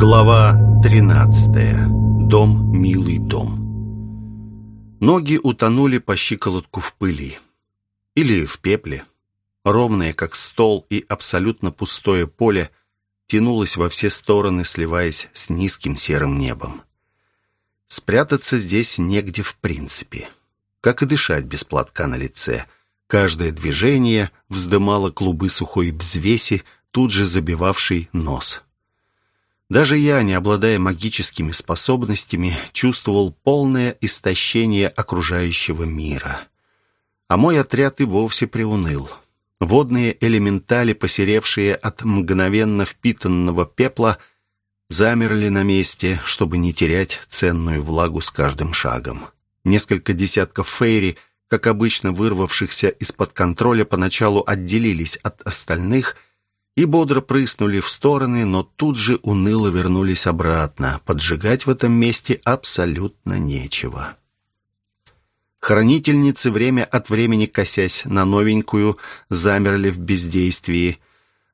Глава 13. Дом, милый дом. Ноги утонули по щиколотку в пыли. Или в пепле. Ровное, как стол, и абсолютно пустое поле тянулось во все стороны, сливаясь с низким серым небом. Спрятаться здесь негде в принципе. Как и дышать без платка на лице. Каждое движение вздымало клубы сухой взвеси, тут же забивавший нос. Даже я, не обладая магическими способностями, чувствовал полное истощение окружающего мира. А мой отряд и вовсе приуныл. Водные элементали, посеревшие от мгновенно впитанного пепла, замерли на месте, чтобы не терять ценную влагу с каждым шагом. Несколько десятков фейри, как обычно вырвавшихся из-под контроля, поначалу отделились от остальных – и бодро прыснули в стороны, но тут же уныло вернулись обратно. Поджигать в этом месте абсолютно нечего. Хранительницы, время от времени косясь на новенькую, замерли в бездействии,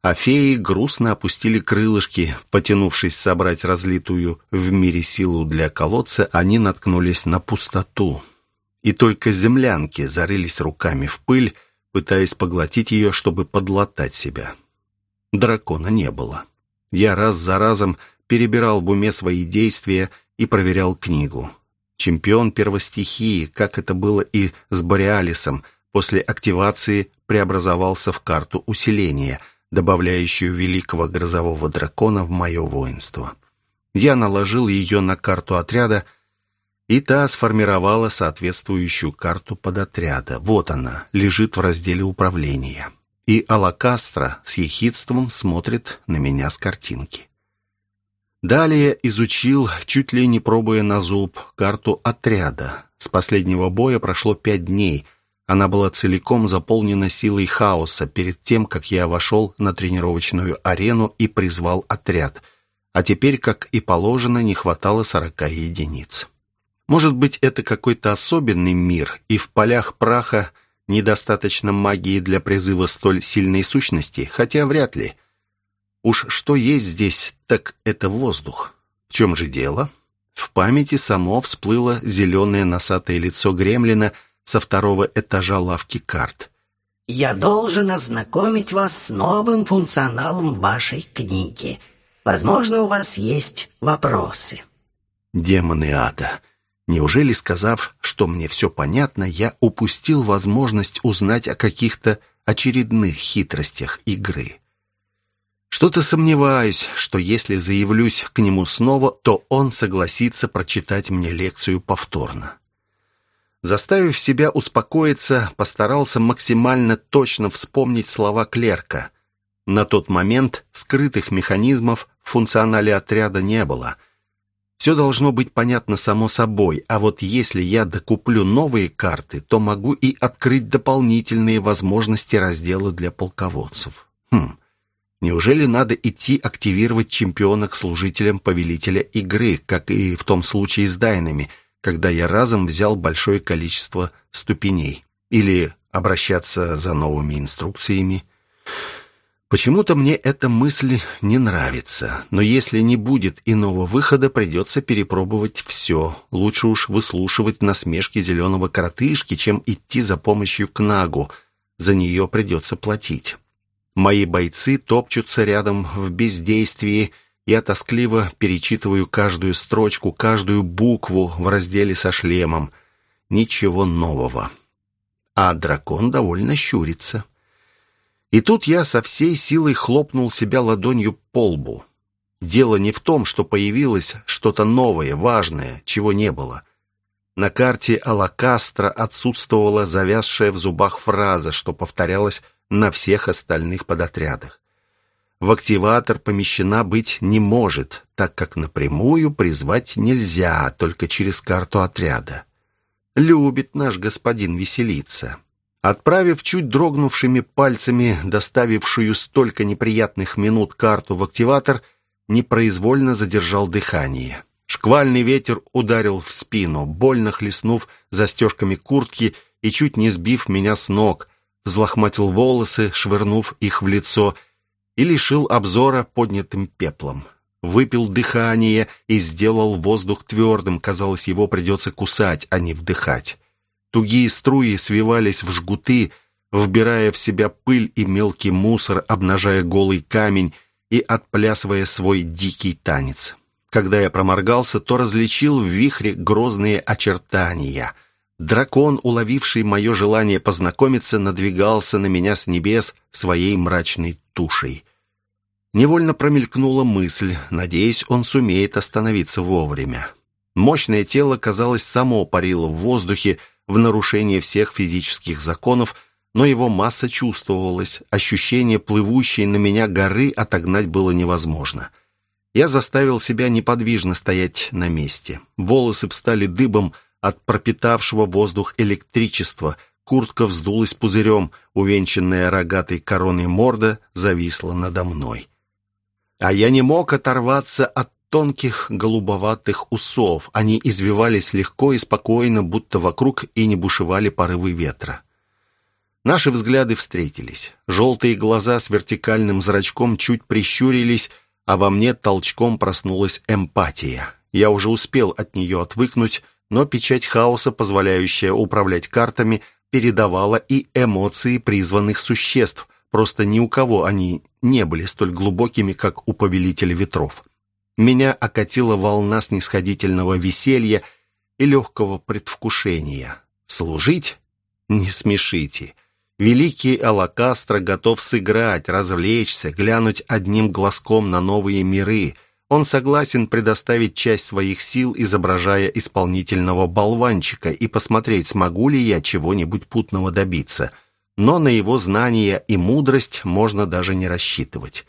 а феи грустно опустили крылышки, потянувшись собрать разлитую в мире силу для колодца, они наткнулись на пустоту. И только землянки зарылись руками в пыль, пытаясь поглотить ее, чтобы подлатать себя. Дракона не было. Я раз за разом перебирал в уме свои действия и проверял книгу. Чемпион первостихии, как это было и с Бореалисом, после активации преобразовался в карту усиления, добавляющую великого грозового дракона в мое воинство. Я наложил ее на карту отряда, и та сформировала соответствующую карту подотряда. Вот она, лежит в разделе управления и Алакастро с ехидством смотрит на меня с картинки. Далее изучил, чуть ли не пробуя на зуб, карту отряда. С последнего боя прошло пять дней. Она была целиком заполнена силой хаоса перед тем, как я вошел на тренировочную арену и призвал отряд. А теперь, как и положено, не хватало сорока единиц. Может быть, это какой-то особенный мир, и в полях праха Недостаточно магии для призыва столь сильной сущности, хотя вряд ли. Уж что есть здесь, так это воздух. В чем же дело? В памяти само всплыло зеленое носатое лицо гремлина со второго этажа лавки карт. «Я должен ознакомить вас с новым функционалом вашей книги. Возможно, у вас есть вопросы». «Демоны ада! Неужели, сказав, что мне все понятно, я упустил возможность узнать о каких-то очередных хитростях игры? Что-то сомневаюсь, что если заявлюсь к нему снова, то он согласится прочитать мне лекцию повторно. Заставив себя успокоиться, постарался максимально точно вспомнить слова клерка. На тот момент скрытых механизмов в функционале отряда не было — все должно быть понятно само собой, а вот если я докуплю новые карты, то могу и открыть дополнительные возможности раздела для полководцев. Хм, неужели надо идти активировать чемпиона к служителям повелителя игры, как и в том случае с дайнами, когда я разом взял большое количество ступеней? Или обращаться за новыми инструкциями? Почему-то мне эта мысль не нравится, но если не будет иного выхода, придется перепробовать все. Лучше уж выслушивать насмешки зеленого коротышки, чем идти за помощью к Нагу. За нее придется платить. Мои бойцы топчутся рядом в бездействии, я тоскливо перечитываю каждую строчку, каждую букву в разделе со шлемом. Ничего нового. А дракон довольно щурится. И тут я со всей силой хлопнул себя ладонью по лбу. Дело не в том, что появилось что-то новое, важное, чего не было. На карте Алакастра отсутствовала завязшая в зубах фраза, что повторялась на всех остальных подотрядах. В активатор помещена быть не может, так как напрямую призвать нельзя, только через карту отряда. Любит наш господин веселиться. Отправив чуть дрогнувшими пальцами доставившую столько неприятных минут карту в активатор, непроизвольно задержал дыхание. Шквальный ветер ударил в спину, больно хлестнув застежками куртки и чуть не сбив меня с ног, взлохматил волосы, швырнув их в лицо, и лишил обзора поднятым пеплом. Выпил дыхание и сделал воздух твердым. Казалось, его придется кусать, а не вдыхать. Тугие струи свивались в жгуты, вбирая в себя пыль и мелкий мусор, обнажая голый камень и отплясывая свой дикий танец. Когда я проморгался, то различил в вихре грозные очертания. Дракон, уловивший мое желание познакомиться, надвигался на меня с небес своей мрачной тушей. Невольно промелькнула мысль, надеясь, он сумеет остановиться вовремя. Мощное тело, казалось, само парило в воздухе в нарушение всех физических законов, но его масса чувствовалась, ощущение плывущей на меня горы отогнать было невозможно. Я заставил себя неподвижно стоять на месте. Волосы встали дыбом от пропитавшего воздух электричества, куртка вздулась пузырем, увенчанная рогатой короной морда зависла надо мной. А я не мог оторваться от тонких голубоватых усов. Они извивались легко и спокойно, будто вокруг и не бушевали порывы ветра. Наши взгляды встретились. Желтые глаза с вертикальным зрачком чуть прищурились, а во мне толчком проснулась эмпатия. Я уже успел от нее отвыкнуть, но печать хаоса, позволяющая управлять картами, передавала и эмоции призванных существ. Просто ни у кого они не были столь глубокими, как у Повелителя Ветров. Меня окатила волна снисходительного веселья и легкого предвкушения. Служить? Не смешите. Великий Алакастро готов сыграть, развлечься, глянуть одним глазком на новые миры. Он согласен предоставить часть своих сил, изображая исполнительного болванчика, и посмотреть, смогу ли я чего-нибудь путного добиться. Но на его знания и мудрость можно даже не рассчитывать.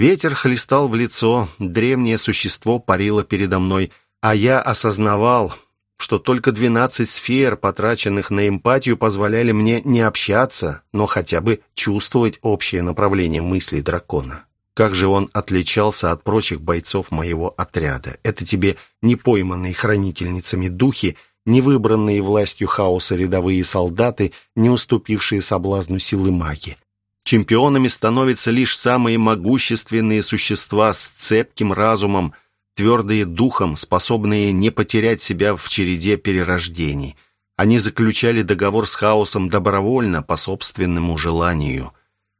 Ветер хлестал в лицо, древнее существо парило передо мной, а я осознавал, что только 12 сфер, потраченных на эмпатию, позволяли мне не общаться, но хотя бы чувствовать общее направление мыслей дракона. Как же он отличался от прочих бойцов моего отряда. Это тебе не пойманные хранительницами духи, не выбранные властью хаоса рядовые солдаты, не уступившие соблазну силы маги. Чемпионами становятся лишь самые могущественные существа с цепким разумом, твердые духом, способные не потерять себя в череде перерождений. Они заключали договор с хаосом добровольно, по собственному желанию.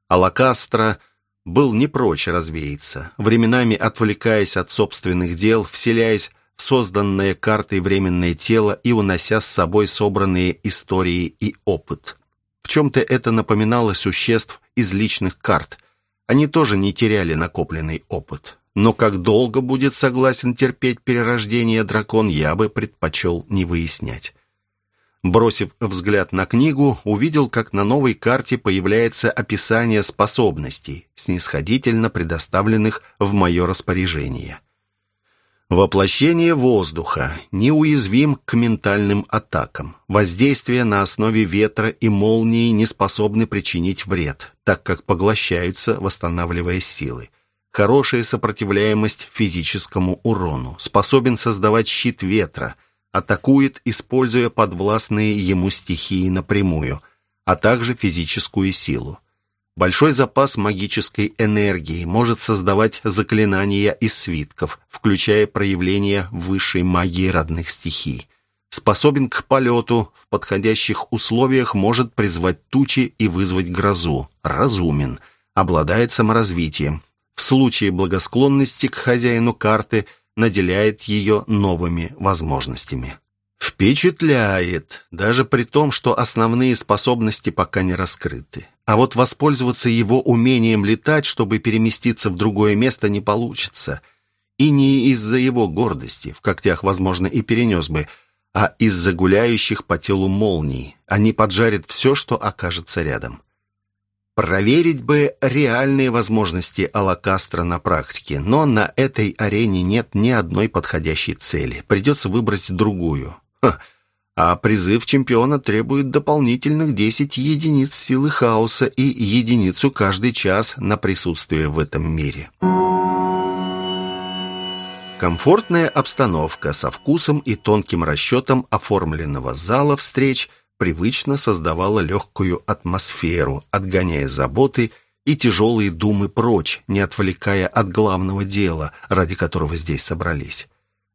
А Лакастро был не прочь развеяться, временами отвлекаясь от собственных дел, вселяясь в созданное картой временное тело и унося с собой собранные истории и опыт. Чем-то это напоминало существ из личных карт. Они тоже не теряли накопленный опыт но как долго будет согласен терпеть перерождение дракон, я бы предпочел не выяснять. Бросив взгляд на книгу, увидел, как на новой карте появляется описание способностей, снисходительно предоставленных в мое распоряжение. Воплощение воздуха, неуязвим к ментальным атакам. Воздействие на основе ветра и молнии не способны причинить вред, так как поглощаются, восстанавливая силы хорошая сопротивляемость физическому урону, способен создавать щит ветра, атакует, используя подвластные ему стихии напрямую, а также физическую силу. Большой запас магической энергии может создавать заклинания из свитков, включая проявления высшей магии родных стихий. Способен к полету, в подходящих условиях может призвать тучи и вызвать грозу. Разумен. Обладает саморазвитием в случае благосклонности к хозяину карты наделяет ее новыми возможностями. Впечатляет, даже при том, что основные способности пока не раскрыты. А вот воспользоваться его умением летать, чтобы переместиться в другое место, не получится. И не из-за его гордости, в когтях, возможно, и перенес бы, а из-за гуляющих по телу молний. Они поджарят все, что окажется рядом. Проверить бы реальные возможности Алакастра на практике, но на этой арене нет ни одной подходящей цели. Придется выбрать другую. А призыв чемпиона требует дополнительных 10 единиц силы хаоса и единицу каждый час на присутствие в этом мире. Комфортная обстановка со вкусом и тонким расчетом оформленного зала встреч – привычно создавала легкую атмосферу, отгоняя заботы и тяжелые думы прочь, не отвлекая от главного дела, ради которого здесь собрались.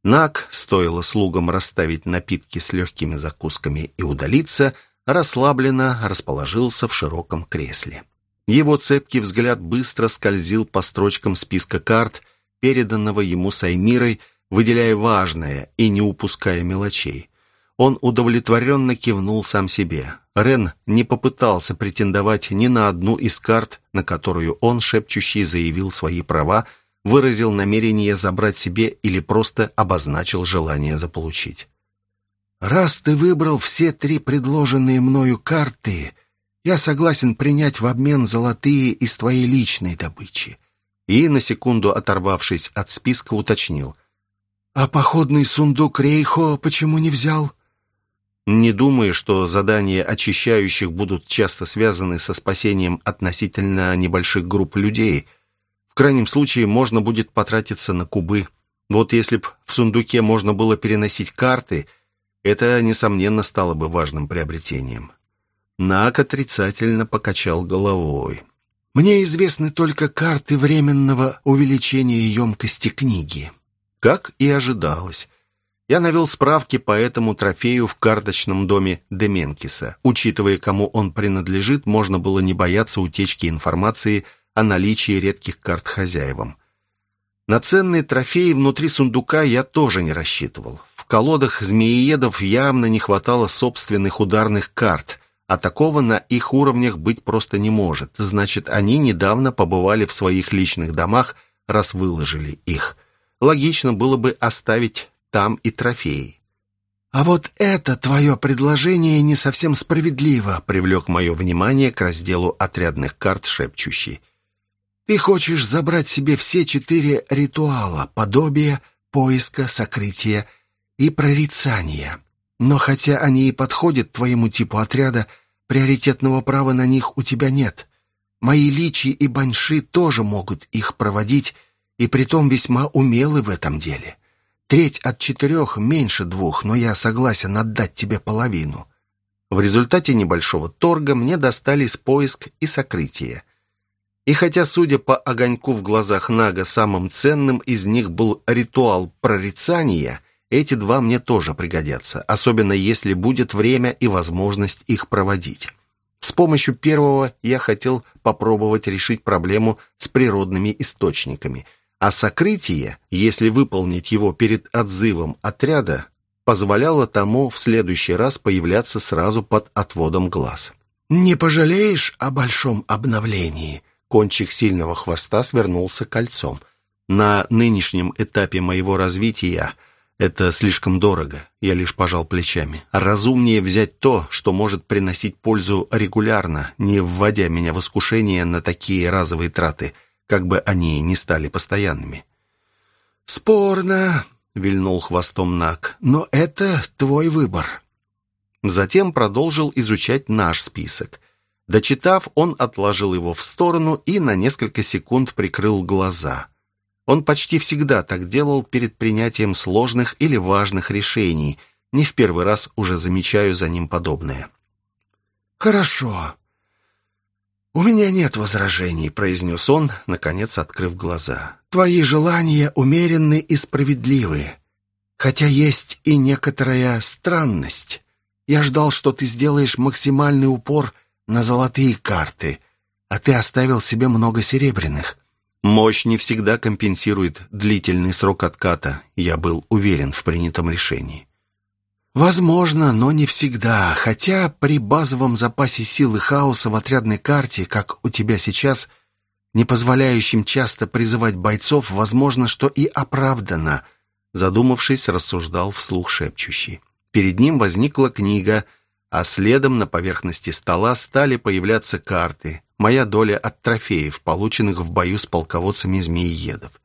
Нак, стоило слугам расставить напитки с легкими закусками и удалиться, расслабленно расположился в широком кресле. Его цепкий взгляд быстро скользил по строчкам списка карт, переданного ему Саймирой, выделяя важное и не упуская мелочей. Он удовлетворенно кивнул сам себе. Рен не попытался претендовать ни на одну из карт, на которую он, шепчущий, заявил свои права, выразил намерение забрать себе или просто обозначил желание заполучить. «Раз ты выбрал все три предложенные мною карты, я согласен принять в обмен золотые из твоей личной добычи». И, на секунду оторвавшись от списка, уточнил. «А походный сундук Рейхо почему не взял?» Не думаю, что задания очищающих будут часто связаны со спасением относительно небольших групп людей. Крайнем случае можно будет потратиться на кубы. Вот если б в сундуке можно было переносить карты, это, несомненно, стало бы важным приобретением. Нак отрицательно покачал головой. «Мне известны только карты временного увеличения емкости книги». Как и ожидалось. Я навел справки по этому трофею в карточном доме Деменкиса. Учитывая, кому он принадлежит, можно было не бояться утечки информации о наличии редких карт хозяевам. На ценные трофеи внутри сундука я тоже не рассчитывал. В колодах змеиедов явно не хватало собственных ударных карт, а такого на их уровнях быть просто не может. Значит, они недавно побывали в своих личных домах, раз выложили их. Логично было бы оставить там и трофеи. «А вот это твое предложение не совсем справедливо», привлек мое внимание к разделу отрядных карт шепчущий. «Ты хочешь забрать себе все четыре ритуала — подобие, поиска, сокрытия и прорицания. Но хотя они и подходят твоему типу отряда, приоритетного права на них у тебя нет. Мои личи и баньши тоже могут их проводить, и притом весьма умелы в этом деле. Треть от четырех меньше двух, но я согласен отдать тебе половину. В результате небольшого торга мне достались поиск и сокрытие. И хотя, судя по огоньку в глазах Нага, самым ценным из них был ритуал прорицания, эти два мне тоже пригодятся, особенно если будет время и возможность их проводить. С помощью первого я хотел попробовать решить проблему с природными источниками – а сокрытие, если выполнить его перед отзывом отряда, позволяло тому в следующий раз появляться сразу под отводом глаз. «Не пожалеешь о большом обновлении?» Кончик сильного хвоста свернулся кольцом. «На нынешнем этапе моего развития это слишком дорого», я лишь пожал плечами. «Разумнее взять то, что может приносить пользу регулярно, не вводя меня в искушение на такие разовые траты» как бы они ни стали постоянными. «Спорно», — вильнул хвостом Нак, — «но это твой выбор». Затем продолжил изучать наш список. Дочитав, он отложил его в сторону и на несколько секунд прикрыл глаза. Он почти всегда так делал перед принятием сложных или важных решений. Не в первый раз уже замечаю за ним подобное. «Хорошо. «У меня нет возражений», — произнес он, наконец открыв глаза. «Твои желания умеренны и справедливы. Хотя есть и некоторая странность. Я ждал, что ты сделаешь максимальный упор на золотые карты, а ты оставил себе много серебряных». Мощь не всегда компенсирует длительный срок отката. Я был уверен в принятом решении. Возможно, но не всегда. Хотя при базовом запасе силы хаоса в отрядной карте, как у тебя сейчас, не позволяющим часто призывать бойцов, возможно, что и оправдано. Задумавшись, рассуждал вслух шепчущий. Перед ним возникла книга, а следом на поверхности стола стали появляться карты. Моя доля от трофеев, полученных в бою с полководцами змеиедов.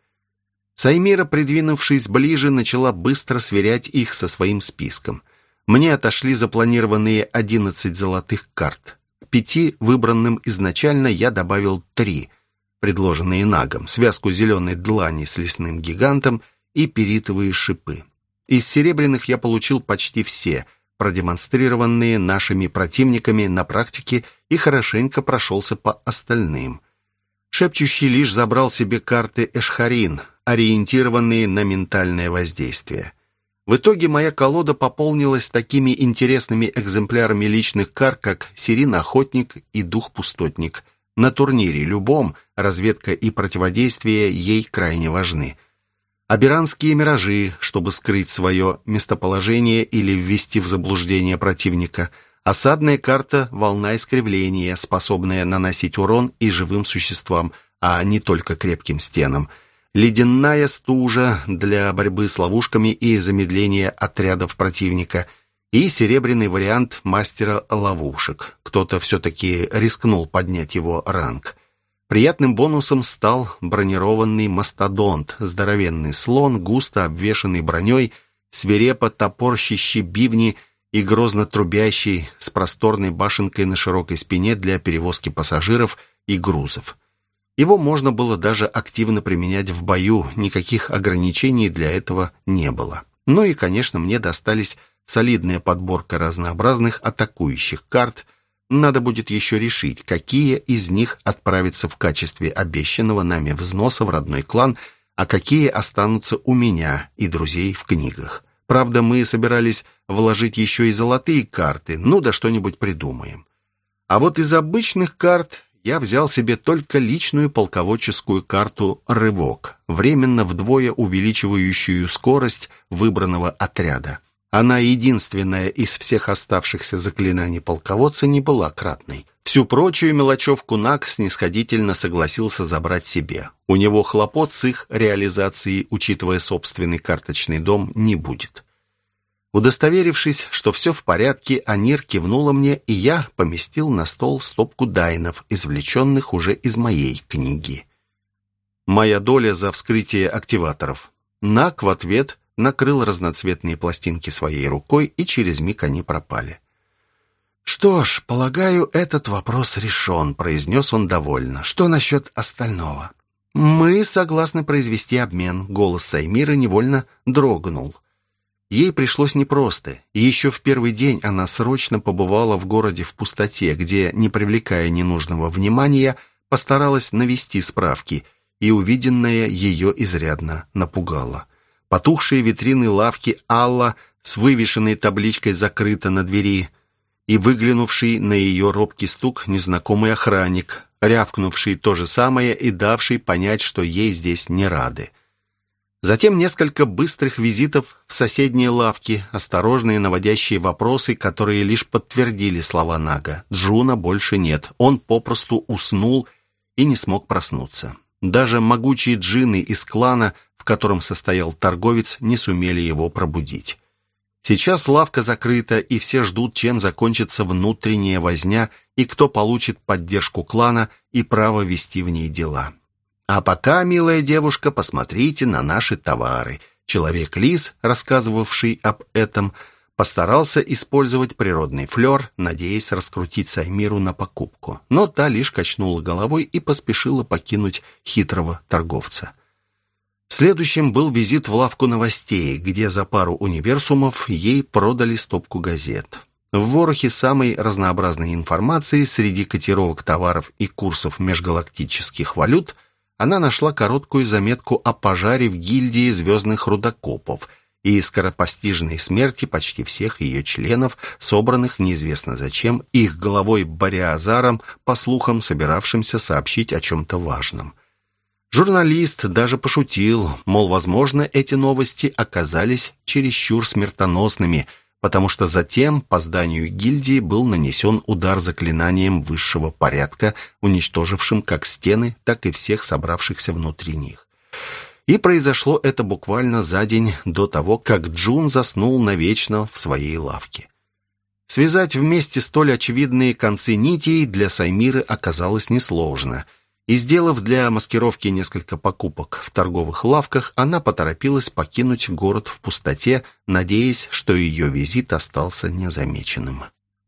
Саймира, придвинувшись ближе, начала быстро сверять их со своим списком. Мне отошли запланированные 11 золотых карт. Пяти, выбранным изначально, я добавил три, предложенные нагом, связку зеленой длани с лесным гигантом и перитовые шипы. Из серебряных я получил почти все, продемонстрированные нашими противниками на практике и хорошенько прошелся по остальным – Шепчущий лишь забрал себе карты Эшхарин, ориентированные на ментальное воздействие. В итоге моя колода пополнилась такими интересными экземплярами личных кар, как Сирин-охотник и Дух-пустотник. На турнире любом разведка и противодействие ей крайне важны. Аберанские миражи, чтобы скрыть свое местоположение или ввести в заблуждение противника – Осадная карта – волна искривления, способная наносить урон и живым существам, а не только крепким стенам. Ледяная стужа для борьбы с ловушками и замедления отрядов противника. И серебряный вариант мастера ловушек. Кто-то все-таки рискнул поднять его ранг. Приятным бонусом стал бронированный мастодонт, здоровенный слон, густо обвешанный броней, свирепо топорщащий бивни – и грозно трубящий с просторной башенкой на широкой спине для перевозки пассажиров и грузов. Его можно было даже активно применять в бою, никаких ограничений для этого не было. Ну и, конечно, мне достались солидная подборка разнообразных атакующих карт. Надо будет еще решить, какие из них отправятся в качестве обещанного нами взноса в родной клан, а какие останутся у меня и друзей в книгах. Правда, мы собирались вложить еще и золотые карты, ну да что-нибудь придумаем. А вот из обычных карт я взял себе только личную полководческую карту «Рывок», временно вдвое увеличивающую скорость выбранного отряда. Она единственная из всех оставшихся заклинаний полководца не была кратной. Всю прочую мелочевку Нак снисходительно согласился забрать себе. У него хлопот с их реализацией, учитывая собственный карточный дом, не будет. Удостоверившись, что все в порядке, Анир кивнула мне, и я поместил на стол стопку дайнов, извлеченных уже из моей книги. Моя доля за вскрытие активаторов. Нак в ответ накрыл разноцветные пластинки своей рукой, и через миг они пропали. «Что ж, полагаю, этот вопрос решен», — произнес он довольно. «Что насчет остального?» «Мы согласны произвести обмен», — голос Саймира невольно дрогнул. Ей пришлось непросто, и еще в первый день она срочно побывала в городе в пустоте, где, не привлекая ненужного внимания, постаралась навести справки, и увиденное ее изрядно напугало. Потухшие витрины лавки Алла с вывешенной табличкой «Закрыто» на двери – и выглянувший на ее робкий стук незнакомый охранник, рявкнувший то же самое и давший понять, что ей здесь не рады. Затем несколько быстрых визитов в соседние лавки, осторожные наводящие вопросы, которые лишь подтвердили слова Нага. Джуна больше нет, он попросту уснул и не смог проснуться. Даже могучие джины из клана, в котором состоял торговец, не сумели его пробудить. Сейчас лавка закрыта, и все ждут, чем закончится внутренняя возня и кто получит поддержку клана и право вести в ней дела. А пока, милая девушка, посмотрите на наши товары. Человек-лис, рассказывавший об этом, постарался использовать природный флер, надеясь раскрутить Саймиру на покупку. Но та лишь качнула головой и поспешила покинуть хитрого торговца. Следующим был визит в лавку новостей, где за пару универсумов ей продали стопку газет. В ворохе самой разнообразной информации среди котировок товаров и курсов межгалактических валют она нашла короткую заметку о пожаре в гильдии звездных рудокопов и скоропостижной смерти почти всех ее членов, собранных неизвестно зачем, их головой Бариазаром, по слухам, собиравшимся сообщить о чем-то важном. Журналист даже пошутил, мол, возможно, эти новости оказались чересчур смертоносными, потому что затем по зданию гильдии был нанесен удар заклинанием высшего порядка, уничтожившим как стены, так и всех собравшихся внутри них. И произошло это буквально за день до того, как Джун заснул навечно в своей лавке. Связать вместе столь очевидные концы нитей для Саймиры оказалось несложно – и, сделав для маскировки несколько покупок в торговых лавках, она поторопилась покинуть город в пустоте, надеясь, что ее визит остался незамеченным.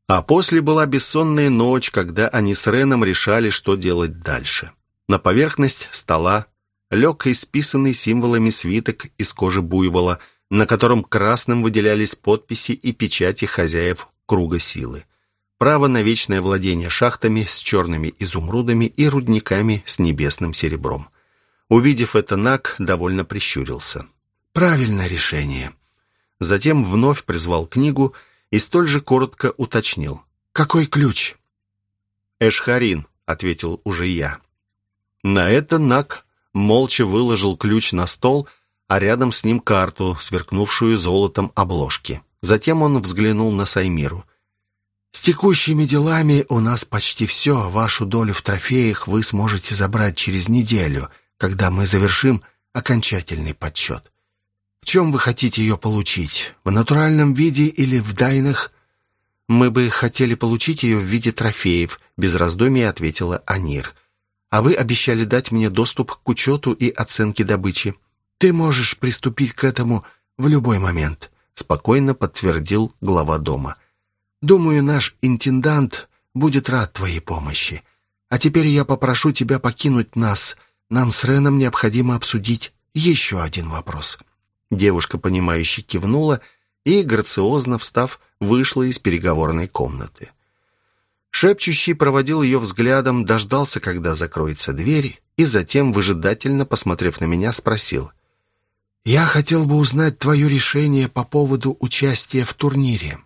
А после была бессонная ночь, когда они с Реном решали, что делать дальше. На поверхность стола лег исписанный символами свиток из кожи буйвола, на котором красным выделялись подписи и печати хозяев круга силы. Право на вечное владение шахтами с черными изумрудами и рудниками с небесным серебром. Увидев это, Нак довольно прищурился. «Правильное решение». Затем вновь призвал книгу и столь же коротко уточнил. «Какой ключ?» «Эшхарин», — ответил уже я. На это Нак молча выложил ключ на стол, а рядом с ним карту, сверкнувшую золотом обложки. Затем он взглянул на Саймиру. «С текущими делами у нас почти все. Вашу долю в трофеях вы сможете забрать через неделю, когда мы завершим окончательный подсчет. В чем вы хотите ее получить? В натуральном виде или в дайнах?» «Мы бы хотели получить ее в виде трофеев», — без раздумий ответила Анир. «А вы обещали дать мне доступ к учету и оценке добычи. Ты можешь приступить к этому в любой момент», — спокойно подтвердил глава дома. «Думаю, наш интендант будет рад твоей помощи. А теперь я попрошу тебя покинуть нас. Нам с Реном необходимо обсудить еще один вопрос». Девушка, понимающе кивнула и, грациозно встав, вышла из переговорной комнаты. Шепчущий проводил ее взглядом, дождался, когда закроется дверь, и затем, выжидательно посмотрев на меня, спросил. «Я хотел бы узнать твое решение по поводу участия в турнире».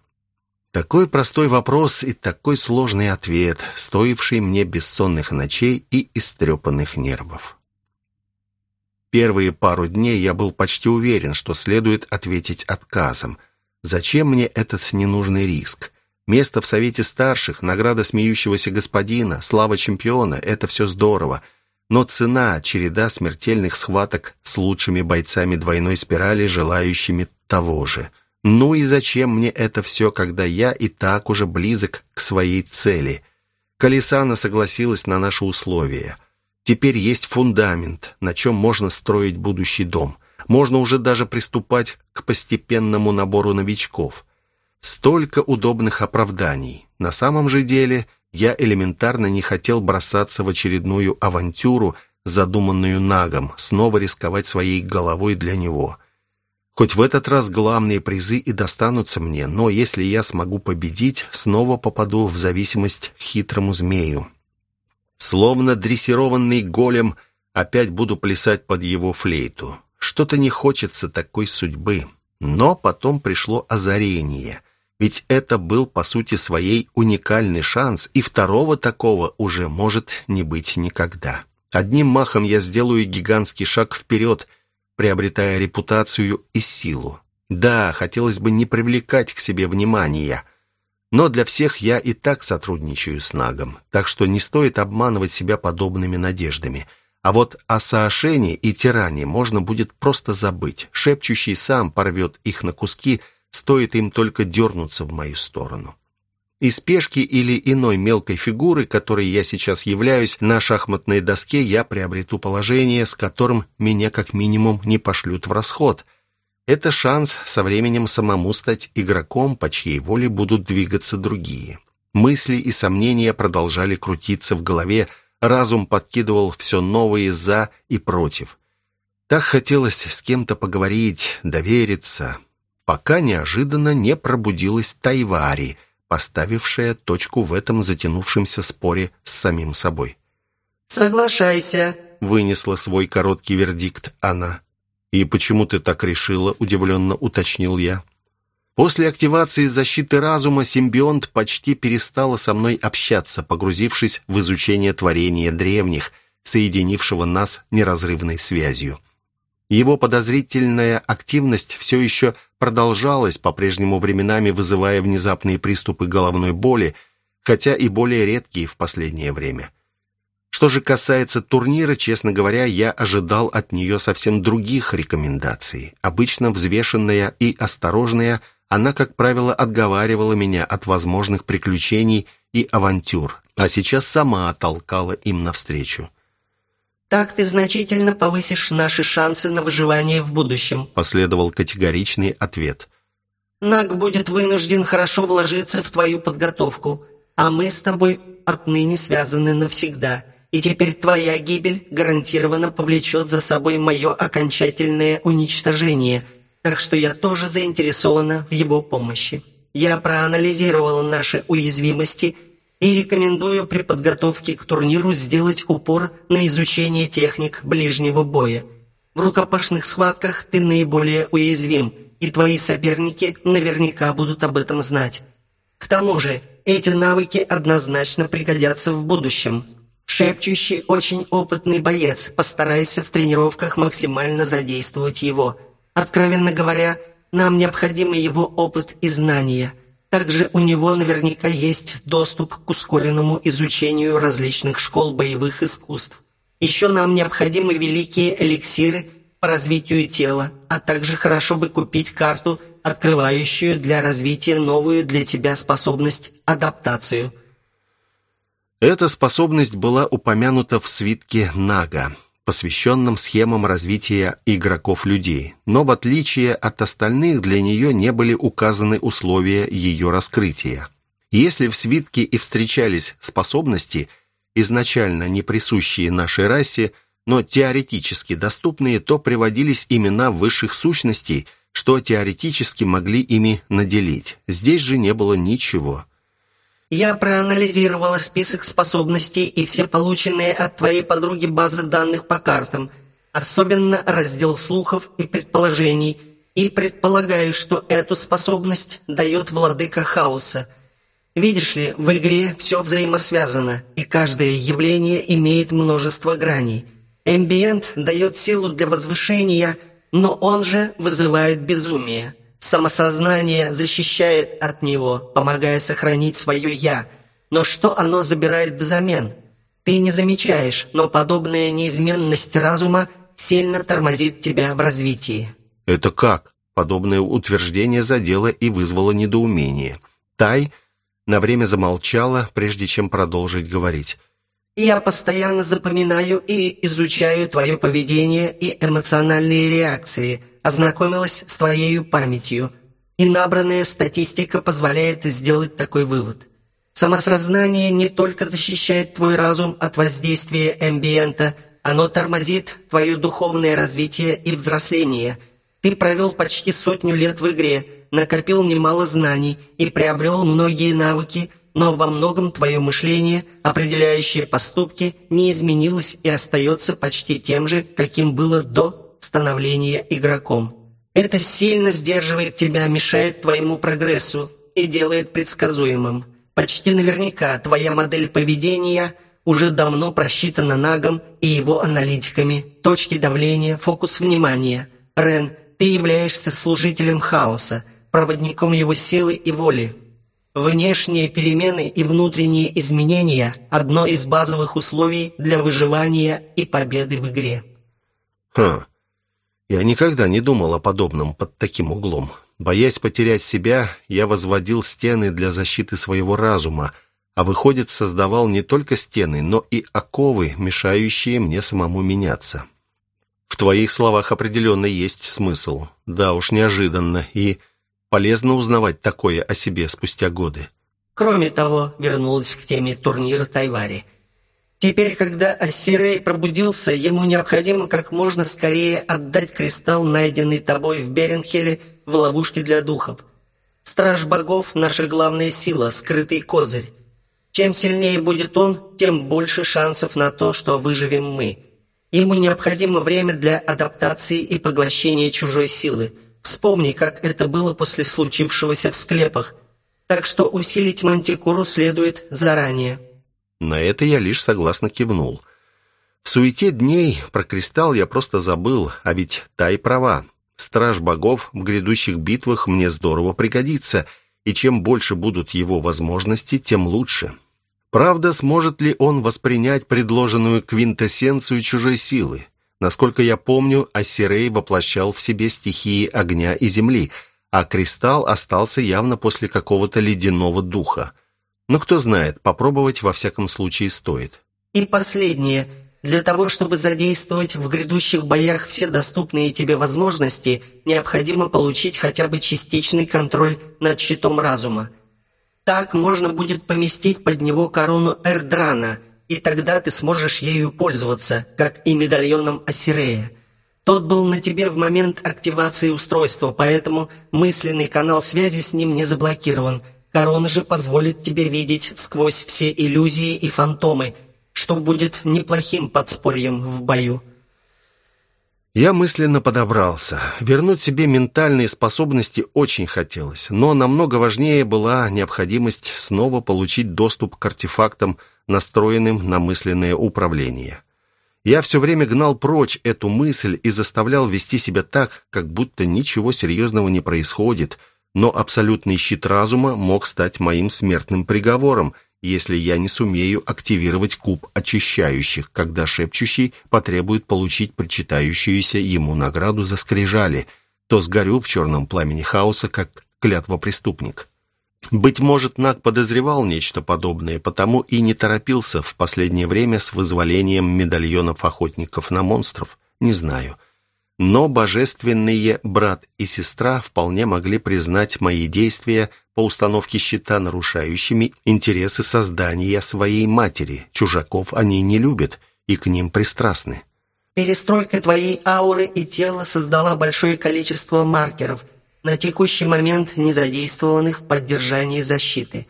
Такой простой вопрос и такой сложный ответ, стоивший мне бессонных ночей и истрепанных нервов. Первые пару дней я был почти уверен, что следует ответить отказом. Зачем мне этот ненужный риск? Место в Совете Старших, награда смеющегося господина, слава чемпиона — это все здорово. Но цена — череда смертельных схваток с лучшими бойцами двойной спирали, желающими того же. Ну и зачем мне это все, когда я и так уже близок к своей цели? Колесана согласилась на наши условия — Теперь есть фундамент, на чем можно строить будущий дом. Можно уже даже приступать к постепенному набору новичков. Столько удобных оправданий. На самом же деле я элементарно не хотел бросаться в очередную авантюру, задуманную Нагом, снова рисковать своей головой для него. Хоть в этот раз главные призы и достанутся мне, но если я смогу победить, снова попаду в зависимость к хитрому змею. Словно дрессированный голем, опять буду плясать под его флейту. Что-то не хочется такой судьбы. Но потом пришло озарение. Ведь это был, по сути своей, уникальный шанс, и второго такого уже может не быть никогда. Одним махом я сделаю гигантский шаг вперед, приобретая репутацию и силу. Да, хотелось бы не привлекать к себе внимания – но для всех я и так сотрудничаю с Нагом, так что не стоит обманывать себя подобными надеждами. А вот о Саошене и Тиране можно будет просто забыть. Шепчущий сам порвет их на куски, стоит им только дернуться в мою сторону. Из пешки или иной мелкой фигуры, которой я сейчас являюсь, на шахматной доске я приобрету положение, с которым меня как минимум не пошлют в расход – это шанс со временем самому стать игроком, по чьей воле будут двигаться другие. Мысли и сомнения продолжали крутиться в голове, разум подкидывал все новые «за» и «против». Так хотелось с кем-то поговорить, довериться, пока неожиданно не пробудилась Тайвари, поставившая точку в этом затянувшемся споре с самим собой. «Соглашайся», — вынесла свой короткий вердикт она. «И почему ты так решила?» – удивленно уточнил я. После активации защиты разума симбионт почти перестала со мной общаться, погрузившись в изучение творения древних, соединившего нас неразрывной связью. Его подозрительная активность все еще продолжалась, по-прежнему временами вызывая внезапные приступы головной боли, хотя и более редкие в последнее время. Что же касается турнира, честно говоря, я ожидал от нее совсем других рекомендаций. Обычно взвешенная и осторожная, она, как правило, отговаривала меня от возможных приключений и авантюр, а сейчас сама толкала им навстречу. «Так ты значительно повысишь наши шансы на выживание в будущем», последовал категоричный ответ. «Наг будет вынужден хорошо вложиться в твою подготовку, а мы с тобой отныне связаны навсегда» и теперь твоя гибель гарантированно повлечет за собой мое окончательное уничтожение, так что я тоже заинтересована в его помощи. Я проанализировал наши уязвимости и рекомендую при подготовке к турниру сделать упор на изучение техник ближнего боя. В рукопашных схватках ты наиболее уязвим, и твои соперники наверняка будут об этом знать. К тому же, эти навыки однозначно пригодятся в будущем. Шепчущий очень опытный боец, постарайся в тренировках максимально задействовать его. Откровенно говоря, нам необходимы его опыт и знания. Также у него наверняка есть доступ к ускоренному изучению различных школ боевых искусств. Еще нам необходимы великие эликсиры по развитию тела, а также хорошо бы купить карту, открывающую для развития новую для тебя способность – адаптацию – эта способность была упомянута в свитке Нага, посвященном схемам развития игроков-людей, но в отличие от остальных для нее не были указаны условия ее раскрытия. Если в свитке и встречались способности, изначально не присущие нашей расе, но теоретически доступные, то приводились имена высших сущностей, что теоретически могли ими наделить. Здесь же не было ничего – я проанализировала список способностей и все полученные от твоей подруги базы данных по картам, особенно раздел слухов и предположений, и предполагаю, что эту способность дает владыка хаоса. Видишь ли, в игре все взаимосвязано, и каждое явление имеет множество граней. Эмбиент дает силу для возвышения, но он же вызывает безумие. Самосознание защищает от него, помогая сохранить свое «я». Но что оно забирает взамен? Ты не замечаешь, но подобная неизменность разума сильно тормозит тебя в развитии. Это как? Подобное утверждение задело и вызвало недоумение. Тай на время замолчала, прежде чем продолжить говорить. «Я постоянно запоминаю и изучаю твое поведение и эмоциональные реакции – ознакомилась с твоей памятью, и набранная статистика позволяет сделать такой вывод. Самосознание не только защищает твой разум от воздействия эмбиента, оно тормозит твое духовное развитие и взросление. Ты провел почти сотню лет в игре, накопил немало знаний и приобрел многие навыки, но во многом твое мышление, определяющее поступки, не изменилось и остается почти тем же, каким было до становления игроком. Это сильно сдерживает тебя, мешает твоему прогрессу и делает предсказуемым. Почти наверняка твоя модель поведения уже давно просчитана Нагом и его аналитиками. Точки давления, фокус внимания. Рен, ты являешься служителем хаоса, проводником его силы и воли. Внешние перемены и внутренние изменения – одно из базовых условий для выживания и победы в игре. Хм, я никогда не думал о подобном под таким углом. Боясь потерять себя, я возводил стены для защиты своего разума, а выходит, создавал не только стены, но и оковы, мешающие мне самому меняться. В твоих словах определенно есть смысл. Да уж, неожиданно и полезно узнавать такое о себе спустя годы. Кроме того, вернулась к теме турнира Тайвари – Теперь, когда Ассирей пробудился, ему необходимо как можно скорее отдать кристалл, найденный тобой в Беренхеле, в ловушке для духов. Страж богов – наша главная сила, скрытый козырь. Чем сильнее будет он, тем больше шансов на то, что выживем мы. Ему необходимо время для адаптации и поглощения чужой силы. Вспомни, как это было после случившегося в склепах. Так что усилить мантикуру следует заранее. На это я лишь согласно кивнул. В суете дней про кристалл я просто забыл, а ведь та и права. Страж богов в грядущих битвах мне здорово пригодится, и чем больше будут его возможности, тем лучше. Правда, сможет ли он воспринять предложенную квинтэссенцию чужой силы? Насколько я помню, Ассирей воплощал в себе стихии огня и земли, а кристалл остался явно после какого-то ледяного духа. Но кто знает, попробовать во всяком случае стоит. И последнее. Для того, чтобы задействовать в грядущих боях все доступные тебе возможности, необходимо получить хотя бы частичный контроль над щитом разума. Так можно будет поместить под него корону Эрдрана, и тогда ты сможешь ею пользоваться, как и медальоном Ассирея. Тот был на тебе в момент активации устройства, поэтому мысленный канал связи с ним не заблокирован. Корона же позволит тебе видеть сквозь все иллюзии и фантомы, что будет неплохим подспорьем в бою. Я мысленно подобрался. Вернуть себе ментальные способности очень хотелось, но намного важнее была необходимость снова получить доступ к артефактам, настроенным на мысленное управление. Я все время гнал прочь эту мысль и заставлял вести себя так, как будто ничего серьезного не происходит, но абсолютный щит разума мог стать моим смертным приговором, если я не сумею активировать куб очищающих, когда шепчущий потребует получить причитающуюся ему награду за скрижали, то сгорю в черном пламени хаоса, как клятва преступник. Быть может, Наг подозревал нечто подобное, потому и не торопился в последнее время с вызволением медальонов охотников на монстров. Не знаю. Но божественные брат и сестра вполне могли признать мои действия по установке щита нарушающими интересы создания своей матери. Чужаков они не любят и к ним пристрастны. Перестройка твоей ауры и тела создала большое количество маркеров – на текущий момент не задействованных в поддержании защиты.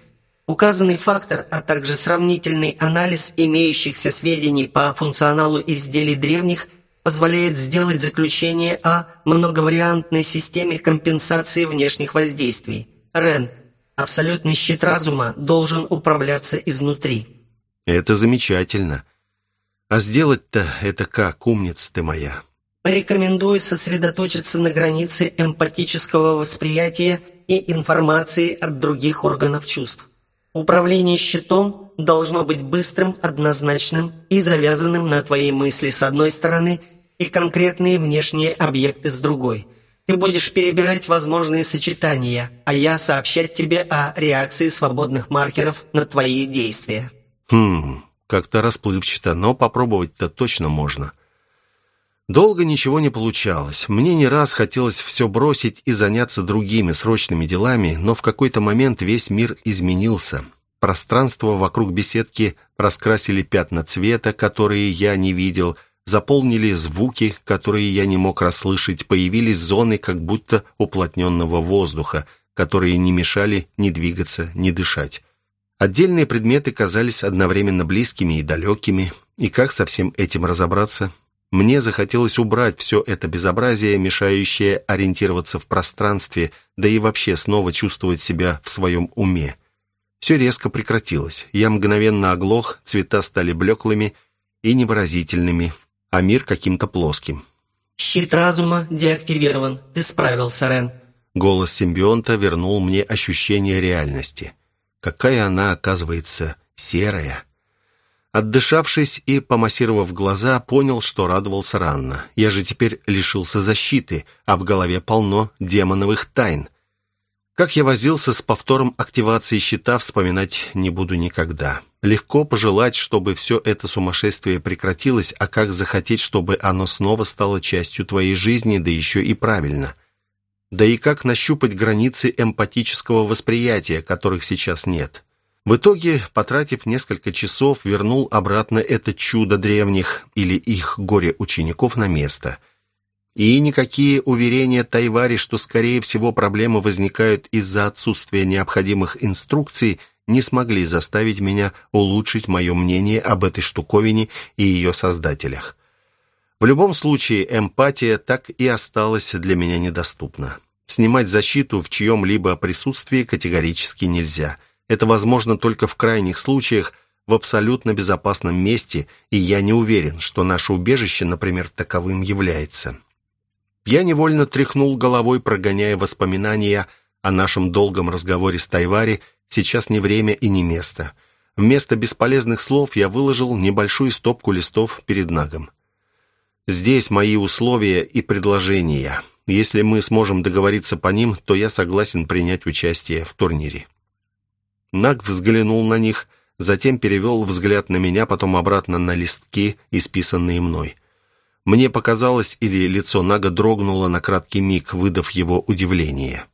Указанный фактор, а также сравнительный анализ имеющихся сведений по функционалу изделий древних позволяет сделать заключение о многовариантной системе компенсации внешних воздействий. Рен, абсолютный щит разума должен управляться изнутри. Это замечательно. А сделать-то это как, умница ты моя? Рекомендую сосредоточиться на границе эмпатического восприятия и информации от других органов чувств. Управление щитом должно быть быстрым, однозначным и завязанным на твои мысли с одной стороны и конкретные внешние объекты с другой. Ты будешь перебирать возможные сочетания, а я сообщать тебе о реакции свободных маркеров на твои действия. Хм, как-то расплывчато, но попробовать-то точно можно. Долго ничего не получалось. Мне не раз хотелось все бросить и заняться другими срочными делами, но в какой-то момент весь мир изменился. Пространство вокруг беседки раскрасили пятна цвета, которые я не видел, заполнили звуки, которые я не мог расслышать, появились зоны как будто уплотненного воздуха, которые не мешали ни двигаться, ни дышать. Отдельные предметы казались одновременно близкими и далекими, и как со всем этим разобраться – мне захотелось убрать все это безобразие, мешающее ориентироваться в пространстве, да и вообще снова чувствовать себя в своем уме. Все резко прекратилось. Я мгновенно оглох, цвета стали блеклыми и невыразительными, а мир каким-то плоским. «Щит разума деактивирован. Ты справился, Рен». Голос симбионта вернул мне ощущение реальности. Какая она, оказывается, серая. Отдышавшись и помассировав глаза, понял, что радовался рано. Я же теперь лишился защиты, а в голове полно демоновых тайн. Как я возился с повтором активации щита, вспоминать не буду никогда. Легко пожелать, чтобы все это сумасшествие прекратилось, а как захотеть, чтобы оно снова стало частью твоей жизни, да еще и правильно. Да и как нащупать границы эмпатического восприятия, которых сейчас нет. В итоге, потратив несколько часов, вернул обратно это чудо древних или их горе-учеников на место. И никакие уверения Тайвари, что, скорее всего, проблемы возникают из-за отсутствия необходимых инструкций, не смогли заставить меня улучшить мое мнение об этой штуковине и ее создателях. В любом случае, эмпатия так и осталась для меня недоступна. Снимать защиту в чьем-либо присутствии категорически нельзя – это возможно только в крайних случаях, в абсолютно безопасном месте, и я не уверен, что наше убежище, например, таковым является. Я невольно тряхнул головой, прогоняя воспоминания о нашем долгом разговоре с Тайвари, сейчас не время и не место. Вместо бесполезных слов я выложил небольшую стопку листов перед Нагом. Здесь мои условия и предложения. Если мы сможем договориться по ним, то я согласен принять участие в турнире. Наг взглянул на них, затем перевел взгляд на меня, потом обратно на листки, исписанные мной. Мне показалось, или лицо Нага дрогнуло на краткий миг, выдав его удивление.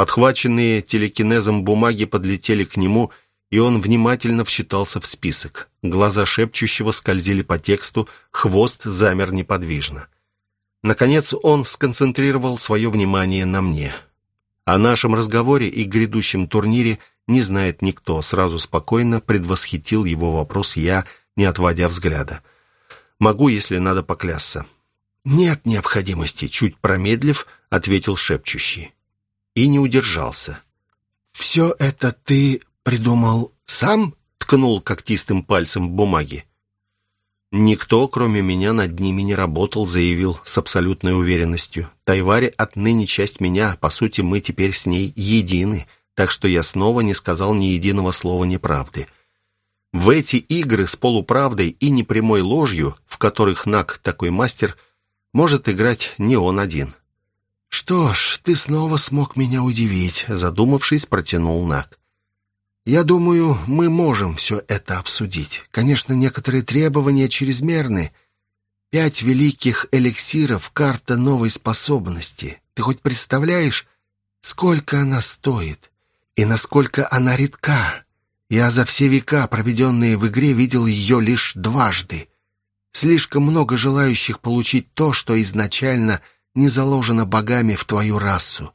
Подхваченные телекинезом бумаги подлетели к нему, и он внимательно вчитался в список. Глаза шепчущего скользили по тексту, хвост замер неподвижно. Наконец он сконцентрировал свое внимание на мне. О нашем разговоре и грядущем турнире не знает никто. Сразу спокойно предвосхитил его вопрос я, не отводя взгляда. Могу, если надо поклясться. «Нет необходимости», — чуть промедлив, ответил шепчущий. И не удержался. «Все это ты придумал сам?» — ткнул когтистым пальцем в бумаге. «Никто, кроме меня, над ними не работал», — заявил с абсолютной уверенностью. «Тайвари отныне часть меня, по сути, мы теперь с ней едины, так что я снова не сказал ни единого слова неправды». В эти игры с полуправдой и непрямой ложью, в которых Нак такой мастер, может играть не он один. «Что ж, ты снова смог меня удивить», — задумавшись, протянул Нак. Я думаю, мы можем все это обсудить. Конечно, некоторые требования чрезмерны. Пять великих эликсиров — карта новой способности. Ты хоть представляешь, сколько она стоит и насколько она редка? Я за все века, проведенные в игре, видел ее лишь дважды. Слишком много желающих получить то, что изначально не заложено богами в твою расу.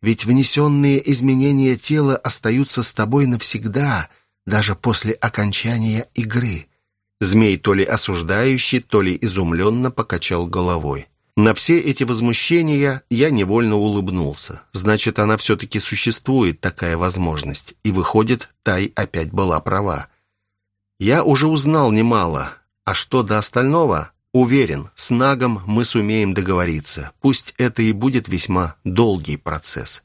Ведь внесенные изменения тела остаются с тобой навсегда, даже после окончания игры. Змей то ли осуждающий, то ли изумленно покачал головой. На все эти возмущения я невольно улыбнулся. Значит, она все-таки существует, такая возможность. И выходит, Тай опять была права. Я уже узнал немало. А что до остального? Уверен, с Нагом мы сумеем договориться. Пусть это и будет весьма долгий процесс.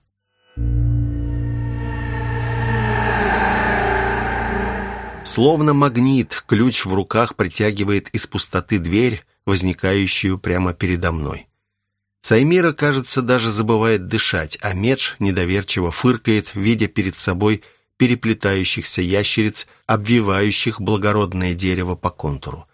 Словно магнит, ключ в руках притягивает из пустоты дверь, возникающую прямо передо мной. Саймира, кажется, даже забывает дышать, а Медж недоверчиво фыркает, видя перед собой переплетающихся ящериц, обвивающих благородное дерево по контуру.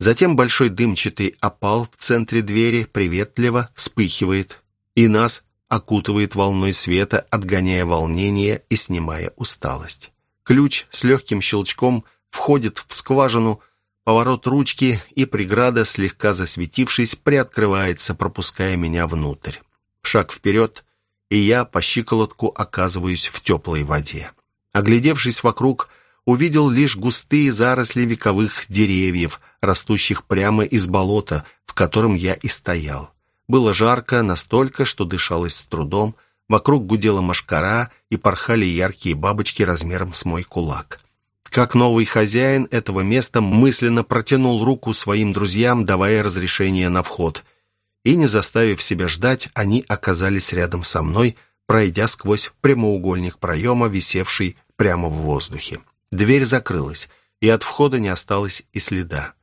Затем большой дымчатый опал в центре двери приветливо вспыхивает, и нас окутывает волной света, отгоняя волнение и снимая усталость. Ключ с легким щелчком входит в скважину, поворот ручки, и преграда, слегка засветившись, приоткрывается, пропуская меня внутрь. Шаг вперед, и я по щиколотку оказываюсь в теплой воде. Оглядевшись вокруг, увидел лишь густые заросли вековых деревьев, растущих прямо из болота, в котором я и стоял. Было жарко настолько, что дышалось с трудом, вокруг гудела машкара и порхали яркие бабочки размером с мой кулак. Как новый хозяин этого места мысленно протянул руку своим друзьям, давая разрешение на вход. И, не заставив себя ждать, они оказались рядом со мной, пройдя сквозь прямоугольник проема, висевший прямо в воздухе. Дверь закрылась, и от входа не осталось и следа.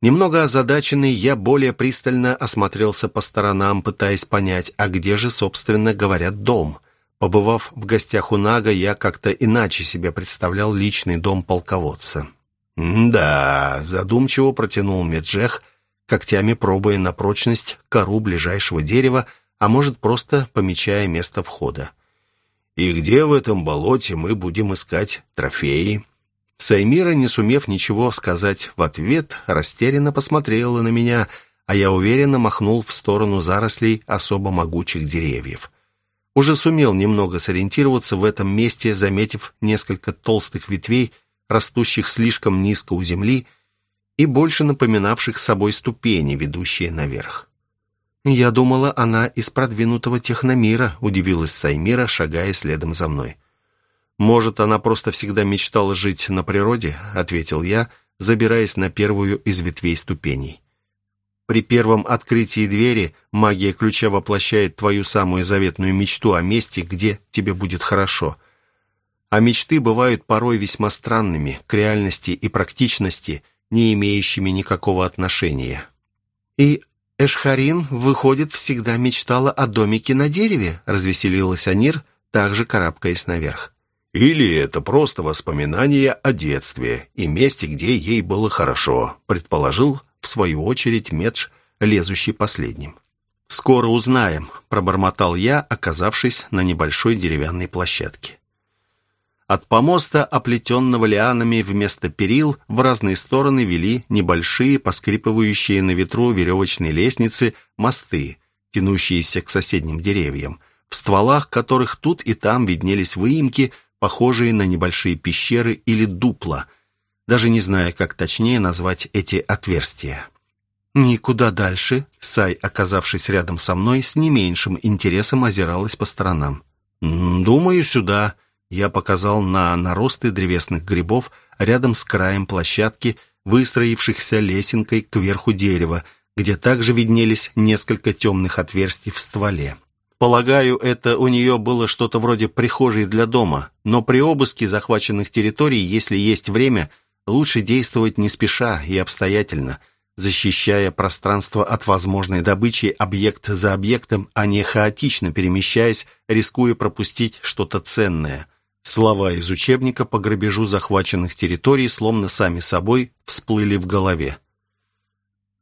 Немного озадаченный, я более пристально осмотрелся по сторонам, пытаясь понять, а где же, собственно, говорят, дом. Побывав в гостях у Нага, я как-то иначе себе представлял личный дом полководца. «Да», — задумчиво протянул Меджех, когтями пробуя на прочность кору ближайшего дерева, а может, просто помечая место входа. И где в этом болоте мы будем искать трофеи?» Саймира, не сумев ничего сказать в ответ, растерянно посмотрела на меня, а я уверенно махнул в сторону зарослей особо могучих деревьев. Уже сумел немного сориентироваться в этом месте, заметив несколько толстых ветвей, растущих слишком низко у земли и больше напоминавших собой ступени, ведущие наверх. «Я думала, она из продвинутого техномира», — удивилась Саймира, шагая следом за мной. «Может, она просто всегда мечтала жить на природе?» — ответил я, забираясь на первую из ветвей ступеней. «При первом открытии двери магия ключа воплощает твою самую заветную мечту о месте, где тебе будет хорошо. А мечты бывают порой весьма странными, к реальности и практичности, не имеющими никакого отношения. И «Эшхарин, выходит, всегда мечтала о домике на дереве», — развеселилась Анир, также карабкаясь наверх. «Или это просто воспоминание о детстве и месте, где ей было хорошо», — предположил, в свою очередь, Медж, лезущий последним. «Скоро узнаем», — пробормотал я, оказавшись на небольшой деревянной площадке. От помоста, оплетенного лианами вместо перил, в разные стороны вели небольшие, поскрипывающие на ветру веревочные лестницы, мосты, тянущиеся к соседним деревьям, в стволах которых тут и там виднелись выемки, похожие на небольшие пещеры или дупла, даже не зная, как точнее назвать эти отверстия. Никуда дальше, Сай, оказавшись рядом со мной, с не меньшим интересом озиралась по сторонам. «Думаю, сюда», я показал на наросты древесных грибов рядом с краем площадки, выстроившихся лесенкой кверху дерева, где также виднелись несколько темных отверстий в стволе. Полагаю, это у нее было что-то вроде прихожей для дома, но при обыске захваченных территорий, если есть время, лучше действовать не спеша и обстоятельно, защищая пространство от возможной добычи объект за объектом, а не хаотично перемещаясь, рискуя пропустить что-то ценное. Слова из учебника по грабежу захваченных территорий словно сами собой всплыли в голове.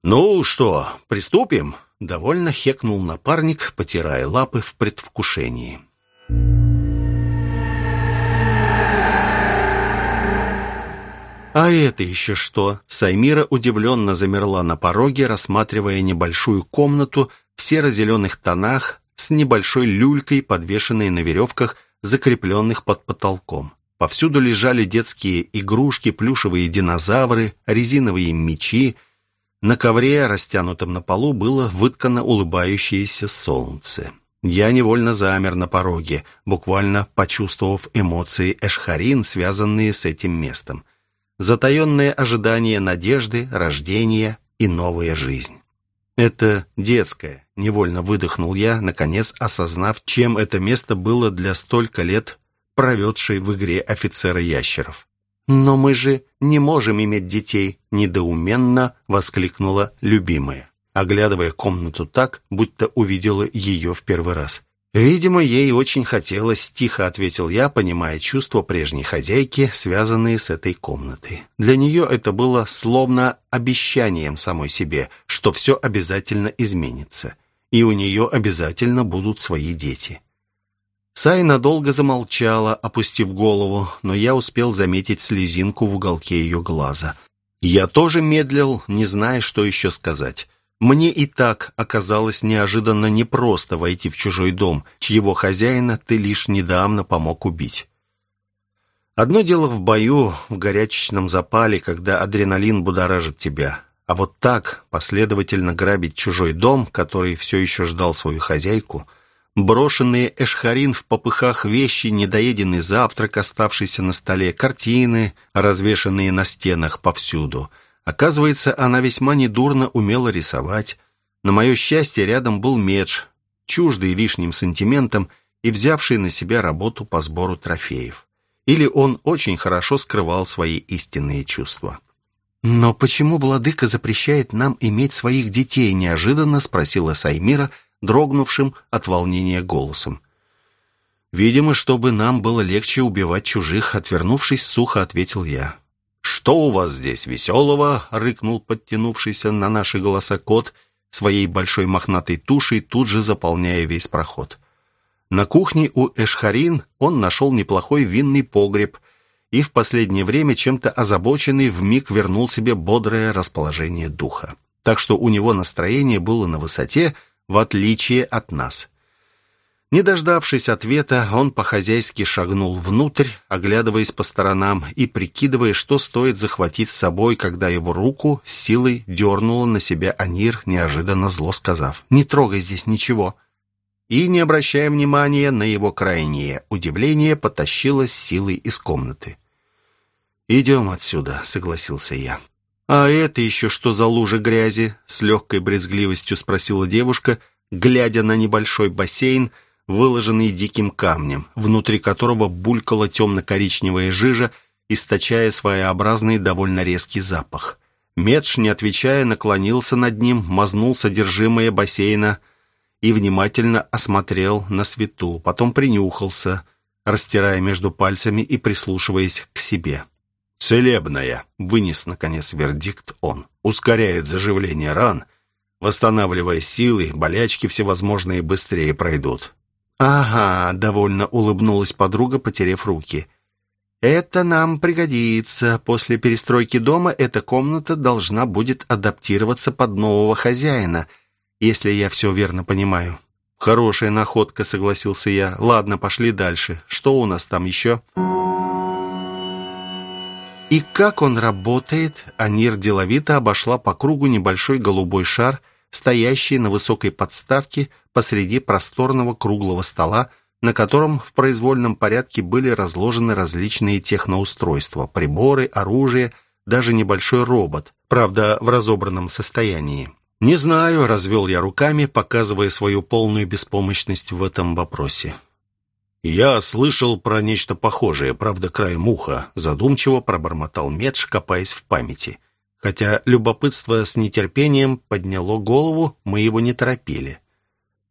«Ну что, приступим?» — довольно хекнул напарник, потирая лапы в предвкушении. «А это еще что?» Саймира удивленно замерла на пороге, рассматривая небольшую комнату в серо-зеленых тонах с небольшой люлькой, подвешенной на веревках, закрепленных под потолком. Повсюду лежали детские игрушки, плюшевые динозавры, резиновые мечи. На ковре, растянутом на полу, было выткано улыбающееся солнце. Я невольно замер на пороге, буквально почувствовав эмоции Эшхарин, связанные с этим местом. Затаенное ожидание надежды, рождения и новая жизнь. Это детское, невольно выдохнул я, наконец осознав, чем это место было для столько лет проведшей в игре офицера ящеров. «Но мы же не можем иметь детей», — недоуменно воскликнула любимая, оглядывая комнату так, будто увидела ее в первый раз. «Видимо, ей очень хотелось», — тихо ответил я, понимая чувства прежней хозяйки, связанные с этой комнатой. Для нее это было словно обещанием самой себе, что все обязательно изменится, и у нее обязательно будут свои дети. Сай надолго замолчала, опустив голову, но я успел заметить слезинку в уголке ее глаза. Я тоже медлил, не зная, что еще сказать. Мне и так оказалось неожиданно непросто войти в чужой дом, чьего хозяина ты лишь недавно помог убить. Одно дело в бою, в горячечном запале, когда адреналин будоражит тебя. А вот так последовательно грабить чужой дом, который все еще ждал свою хозяйку, брошенные эшхарин в попыхах вещи, недоеденный завтрак, оставшийся на столе, картины, развешанные на стенах повсюду — Оказывается, она весьма недурно умела рисовать. На мое счастье, рядом был Медж, чуждый лишним сантиментом и взявший на себя работу по сбору трофеев. Или он очень хорошо скрывал свои истинные чувства. «Но почему владыка запрещает нам иметь своих детей?» неожиданно спросила Саймира, дрогнувшим от волнения голосом. «Видимо, чтобы нам было легче убивать чужих», отвернувшись, сухо ответил я. «Что у вас здесь веселого?» — рыкнул подтянувшийся на наши голоса кот своей большой мохнатой тушей, тут же заполняя весь проход. На кухне у Эшхарин он нашел неплохой винный погреб и в последнее время чем-то озабоченный вмиг вернул себе бодрое расположение духа. Так что у него настроение было на высоте, в отличие от нас. Не дождавшись ответа, он по-хозяйски шагнул внутрь, оглядываясь по сторонам и прикидывая, что стоит захватить с собой, когда его руку с силой дернула на себя Анир, неожиданно зло сказав «Не трогай здесь ничего». И, не обращая внимания на его крайнее удивление, потащила с силой из комнаты. «Идем отсюда», — согласился я. «А это еще что за лужа грязи?» — с легкой брезгливостью спросила девушка, глядя на небольшой бассейн, — выложенный диким камнем, внутри которого булькала темно-коричневая жижа, источая своеобразный довольно резкий запах. Медж, не отвечая, наклонился над ним, мазнул содержимое бассейна и внимательно осмотрел на свету, потом принюхался, растирая между пальцами и прислушиваясь к себе. «Целебная», — вынес, наконец, вердикт он. «Ускоряет заживление ран, восстанавливая силы, болячки всевозможные быстрее пройдут. «Ага», — довольно улыбнулась подруга, потеряв руки. Это нам пригодится. После перестройки дома эта комната должна будет адаптироваться под нового хозяина, если я все верно понимаю. Хорошая находка, согласился я. Ладно, пошли дальше. Что у нас там еще? И как он работает? Анир деловито обошла по кругу небольшой голубой шар, стоящий на высокой подставке посреди просторного круглого стола, на котором в произвольном порядке были разложены различные техноустройства, приборы, оружие, даже небольшой робот, правда, в разобранном состоянии. «Не знаю», — развел я руками, показывая свою полную беспомощность в этом вопросе. «Я слышал про нечто похожее, правда, краем уха», — задумчиво пробормотал Медж, копаясь в памяти. Хотя любопытство с нетерпением подняло голову, мы его не торопили.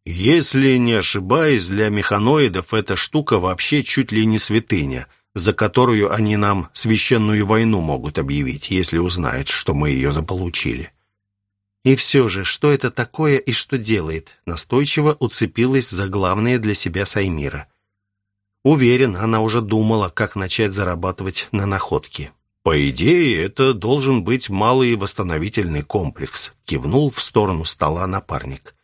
Если не ошибаюсь, для механоидов эта штука вообще чуть ли не святыня, за которую они нам священную войну могут объявить, если узнают, что мы ее заполучили. И все же, что это такое и что делает? Настойчиво уцепилась за главное для себя Саймира. Уверен, она уже думала, как начать зарабатывать на находке. «По идее, это должен быть малый восстановительный комплекс», кивнул в сторону стола напарник.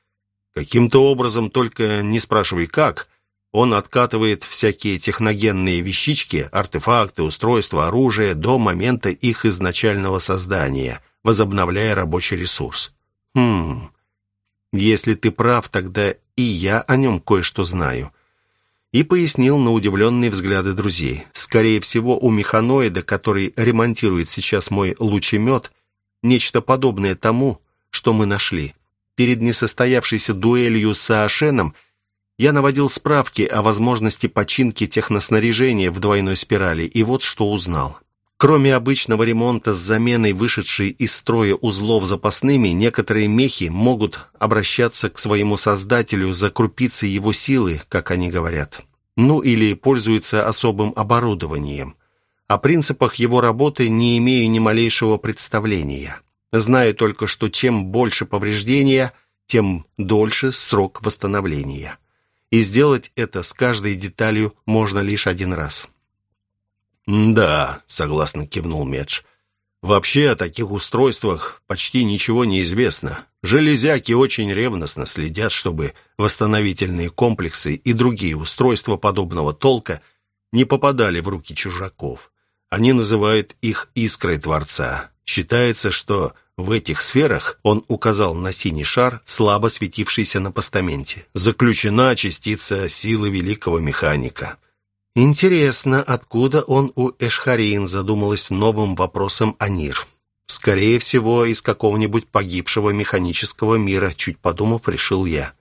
Каким-то образом, только не спрашивай как, он откатывает всякие техногенные вещички, артефакты, устройства, оружие до момента их изначального создания, возобновляя рабочий ресурс. Хм, если ты прав, тогда и я о нем кое-что знаю. И пояснил на удивленные взгляды друзей. Скорее всего, у механоида, который ремонтирует сейчас мой лучемет, нечто подобное тому, что мы нашли. Перед несостоявшейся дуэлью с Аашеном я наводил справки о возможности починки техноснаряжения в двойной спирали, и вот что узнал. Кроме обычного ремонта с заменой вышедшей из строя узлов запасными, некоторые мехи могут обращаться к своему создателю за крупицы его силы, как они говорят. Ну или пользуются особым оборудованием. О принципах его работы не имею ни малейшего представления. Знаю только, что чем больше повреждения, тем дольше срок восстановления. И сделать это с каждой деталью можно лишь один раз. «Да», — согласно кивнул Медж. «Вообще о таких устройствах почти ничего не известно. Железяки очень ревностно следят, чтобы восстановительные комплексы и другие устройства подобного толка не попадали в руки чужаков. Они называют их «искрой Творца». Считается, что в этих сферах, он указал на синий шар, слабо светившийся на постаменте, заключена частица силы великого механика. Интересно, откуда он у Эшхарин задумалась новым вопросом Анир. Скорее всего, из какого-нибудь погибшего механического мира, чуть подумав, решил я.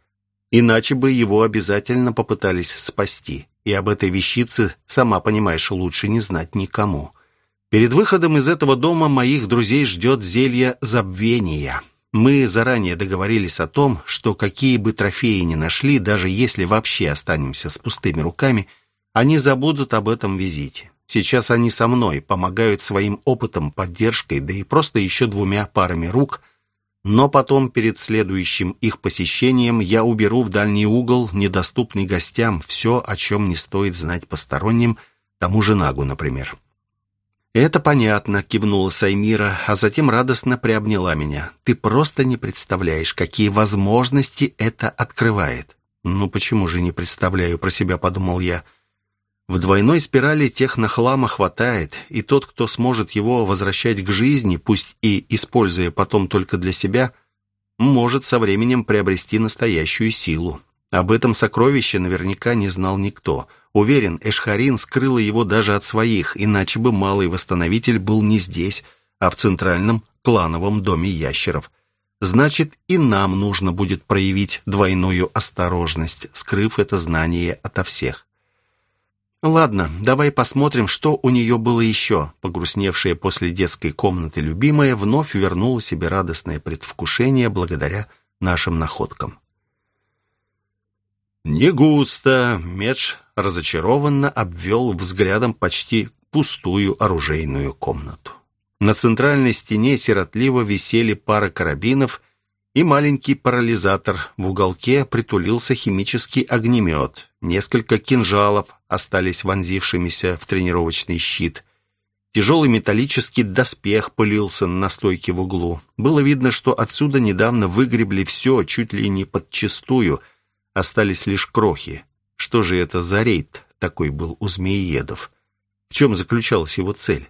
Иначе бы его обязательно попытались спасти. И об этой вещице, сама понимаешь, лучше не знать никому. Перед выходом из этого дома моих друзей ждет зелье забвения. Мы заранее договорились о том, что какие бы трофеи ни нашли, даже если вообще останемся с пустыми руками, они забудут об этом визите. Сейчас они со мной, помогают своим опытом, поддержкой, да и просто еще двумя парами рук. Но потом, перед следующим их посещением, я уберу в дальний угол, недоступный гостям, все, о чем не стоит знать посторонним, тому же Нагу, например. «Это понятно», — кивнула Саймира, а затем радостно приобняла меня. «Ты просто не представляешь, какие возможности это открывает». «Ну почему же не представляю?» — про себя подумал я. В двойной спирали технохлама хватает, и тот, кто сможет его возвращать к жизни, пусть и используя потом только для себя, может со временем приобрести настоящую силу. Об этом сокровище наверняка не знал никто — Уверен, Эшхарин скрыла его даже от своих, иначе бы малый восстановитель был не здесь, а в центральном клановом доме ящеров. Значит, и нам нужно будет проявить двойную осторожность, скрыв это знание ото всех. «Ладно, давай посмотрим, что у нее было еще». Погрустневшая после детской комнаты любимая вновь вернула себе радостное предвкушение благодаря нашим находкам. «Не густо», — Медж разочарованно обвел взглядом почти пустую оружейную комнату. На центральной стене сиротливо висели пара карабинов и маленький парализатор. В уголке притулился химический огнемет. Несколько кинжалов остались вонзившимися в тренировочный щит. Тяжелый металлический доспех пылился на стойке в углу. Было видно, что отсюда недавно выгребли все, чуть ли не подчистую. Остались лишь крохи. Что же это за рейд такой был у змеиедов? В чем заключалась его цель?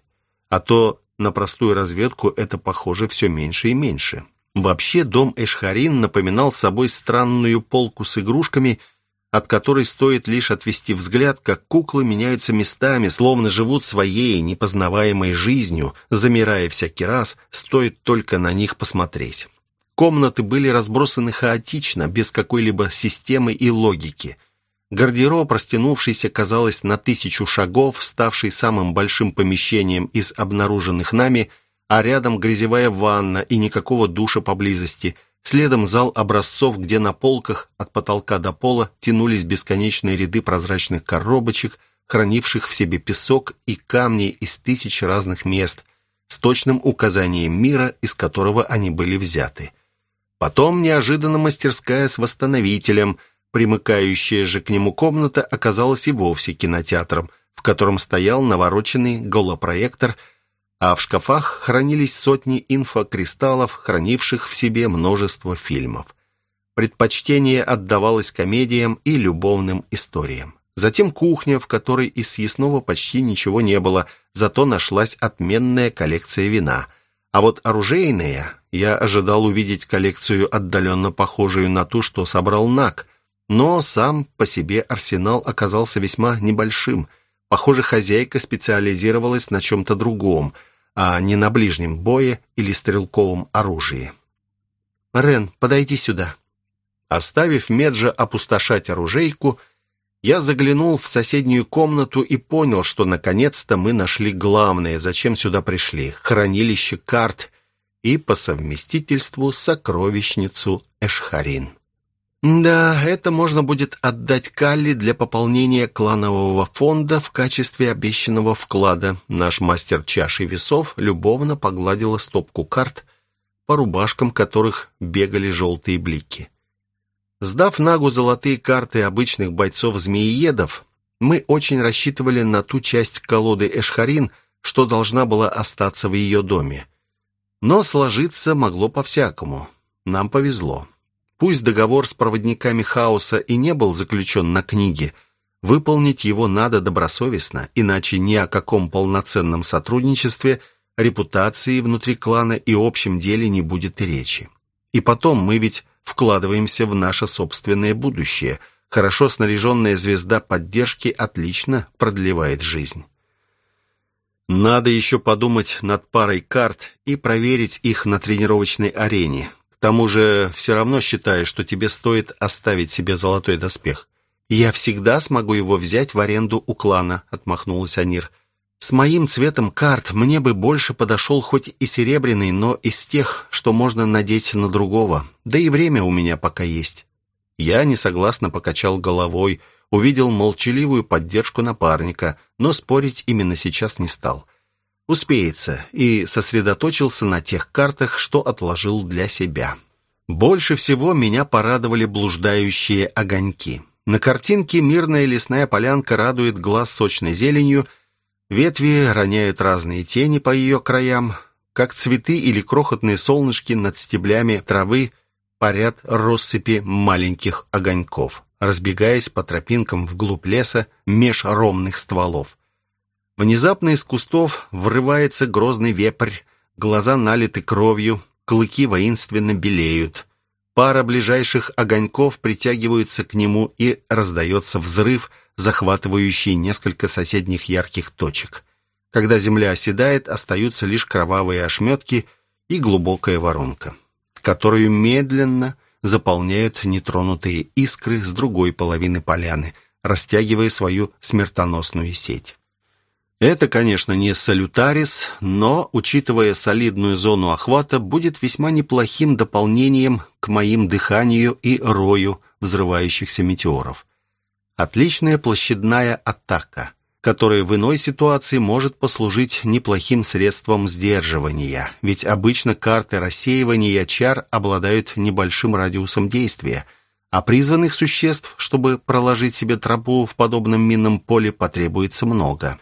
А то на простую разведку это, похоже, все меньше и меньше. Вообще дом Эшхарин напоминал собой странную полку с игрушками – от которой стоит лишь отвести взгляд, как куклы меняются местами, словно живут своей непознаваемой жизнью, замирая всякий раз, стоит только на них посмотреть. Комнаты были разбросаны хаотично, без какой-либо системы и логики. Гардероб, растянувшийся, казалось, на тысячу шагов, ставший самым большим помещением из обнаруженных нами, а рядом грязевая ванна и никакого душа поблизости – Следом зал образцов, где на полках от потолка до пола тянулись бесконечные ряды прозрачных коробочек, хранивших в себе песок и камни из тысяч разных мест, с точным указанием мира, из которого они были взяты. Потом неожиданно мастерская с восстановителем, примыкающая же к нему комната оказалась и вовсе кинотеатром, в котором стоял навороченный голопроектор – а в шкафах хранились сотни инфокристаллов, хранивших в себе множество фильмов. Предпочтение отдавалось комедиям и любовным историям. Затем кухня, в которой из съестного почти ничего не было, зато нашлась отменная коллекция вина. А вот оружейная, я ожидал увидеть коллекцию, отдаленно похожую на ту, что собрал Нак, но сам по себе арсенал оказался весьма небольшим – Похоже, хозяйка специализировалась на чем-то другом, а не на ближнем бое или стрелковом оружии. «Рен, подойди сюда». Оставив Меджа опустошать оружейку, я заглянул в соседнюю комнату и понял, что наконец-то мы нашли главное, зачем сюда пришли — хранилище карт и по совместительству сокровищницу Эшхарин. Да, это можно будет отдать Калли для пополнения кланового фонда в качестве обещанного вклада. Наш мастер чаши весов любовно погладила стопку карт, по рубашкам которых бегали желтые блики. Сдав Нагу золотые карты обычных бойцов-змеиедов, мы очень рассчитывали на ту часть колоды Эшхарин, что должна была остаться в ее доме. Но сложиться могло по-всякому. Нам повезло. Пусть договор с проводниками хаоса и не был заключен на книге, выполнить его надо добросовестно, иначе ни о каком полноценном сотрудничестве, репутации внутри клана и общем деле не будет и речи. И потом мы ведь вкладываемся в наше собственное будущее. Хорошо снаряженная звезда поддержки отлично продлевает жизнь. Надо еще подумать над парой карт и проверить их на тренировочной арене тому же все равно считаешь, что тебе стоит оставить себе золотой доспех. «Я всегда смогу его взять в аренду у клана», — отмахнулась Анир. «С моим цветом карт мне бы больше подошел хоть и серебряный, но из тех, что можно надеть на другого. Да и время у меня пока есть». Я несогласно покачал головой, увидел молчаливую поддержку напарника, но спорить именно сейчас не стал успеется, и сосредоточился на тех картах, что отложил для себя. Больше всего меня порадовали блуждающие огоньки. На картинке мирная лесная полянка радует глаз сочной зеленью, ветви роняют разные тени по ее краям, как цветы или крохотные солнышки над стеблями травы парят россыпи маленьких огоньков, разбегаясь по тропинкам вглубь леса меж ровных стволов. Внезапно из кустов врывается грозный вепрь, глаза налиты кровью, клыки воинственно белеют. Пара ближайших огоньков притягиваются к нему и раздается взрыв, захватывающий несколько соседних ярких точек. Когда земля оседает, остаются лишь кровавые ошметки и глубокая воронка, которую медленно заполняют нетронутые искры с другой половины поляны, растягивая свою смертоносную сеть. Это, конечно, не салютарис, но, учитывая солидную зону охвата, будет весьма неплохим дополнением к моим дыханию и рою взрывающихся метеоров. Отличная площадная атака, которая в иной ситуации может послужить неплохим средством сдерживания, ведь обычно карты рассеивания чар обладают небольшим радиусом действия, А призванных существ, чтобы проложить себе тропу в подобном минном поле, потребуется много.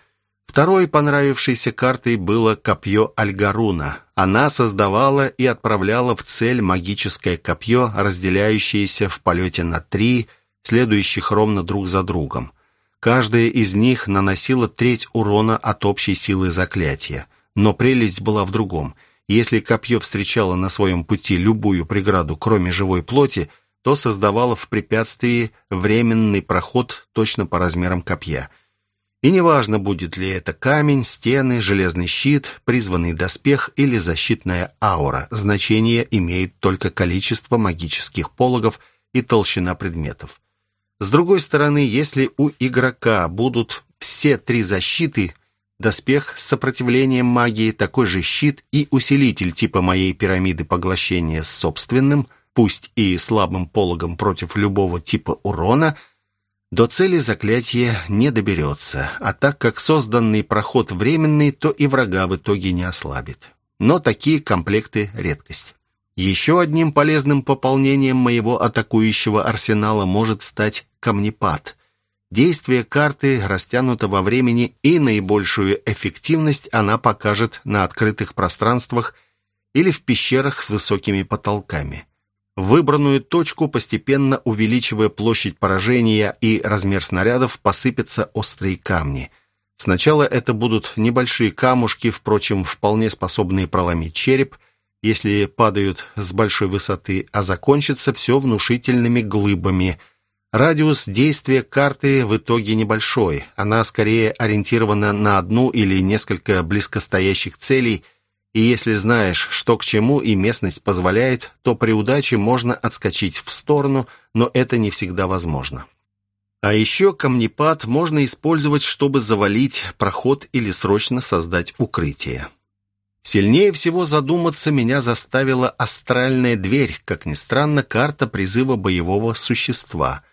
Второй понравившейся картой было копье Альгаруна. Она создавала и отправляла в цель магическое копье, разделяющееся в полете на три, следующих ровно друг за другом. Каждая из них наносила треть урона от общей силы заклятия. Но прелесть была в другом. Если копье встречало на своем пути любую преграду, кроме живой плоти, то создавало в препятствии временный проход точно по размерам копья – и неважно, будет ли это камень, стены, железный щит, призванный доспех или защитная аура, значение имеет только количество магических пологов и толщина предметов. С другой стороны, если у игрока будут все три защиты, доспех с сопротивлением магии, такой же щит и усилитель типа моей пирамиды поглощения с собственным, пусть и слабым пологом против любого типа урона – до цели заклятие не доберется, а так как созданный проход временный, то и врага в итоге не ослабит. Но такие комплекты – редкость. Еще одним полезным пополнением моего атакующего арсенала может стать камнепад. Действие карты растянуто во времени, и наибольшую эффективность она покажет на открытых пространствах или в пещерах с высокими потолками выбранную точку, постепенно увеличивая площадь поражения и размер снарядов, посыпятся острые камни. Сначала это будут небольшие камушки, впрочем, вполне способные проломить череп, если падают с большой высоты, а закончится все внушительными глыбами. Радиус действия карты в итоге небольшой. Она скорее ориентирована на одну или несколько близкостоящих целей – и если знаешь, что к чему и местность позволяет, то при удаче можно отскочить в сторону, но это не всегда возможно. А еще камнепад можно использовать, чтобы завалить проход или срочно создать укрытие. Сильнее всего задуматься меня заставила астральная дверь, как ни странно, карта призыва боевого существа –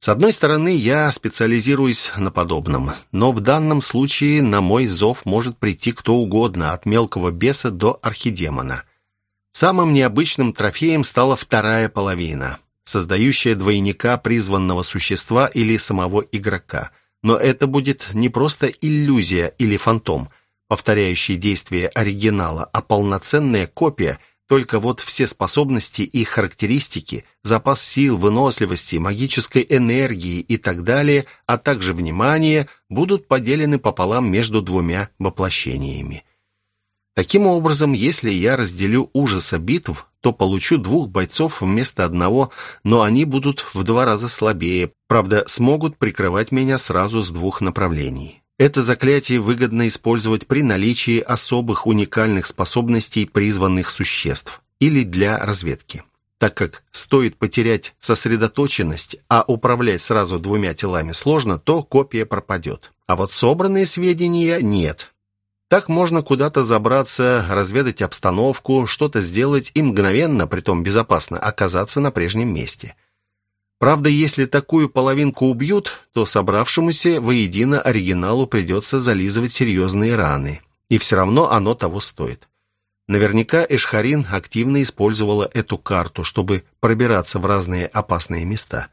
с одной стороны, я специализируюсь на подобном, но в данном случае на мой зов может прийти кто угодно, от мелкого беса до архидемона. Самым необычным трофеем стала вторая половина, создающая двойника призванного существа или самого игрока. Но это будет не просто иллюзия или фантом, повторяющий действия оригинала, а полноценная копия – только вот все способности и характеристики, запас сил, выносливости, магической энергии и так далее, а также внимание, будут поделены пополам между двумя воплощениями. Таким образом, если я разделю ужаса битв, то получу двух бойцов вместо одного, но они будут в два раза слабее, правда, смогут прикрывать меня сразу с двух направлений. Это заклятие выгодно использовать при наличии особых уникальных способностей призванных существ или для разведки. Так как стоит потерять сосредоточенность, а управлять сразу двумя телами сложно, то копия пропадет. А вот собранные сведения нет. Так можно куда-то забраться, разведать обстановку, что-то сделать и мгновенно, притом безопасно, оказаться на прежнем месте – Правда, если такую половинку убьют, то собравшемуся воедино оригиналу придется зализывать серьезные раны. И все равно оно того стоит. Наверняка Эшхарин активно использовала эту карту, чтобы пробираться в разные опасные места.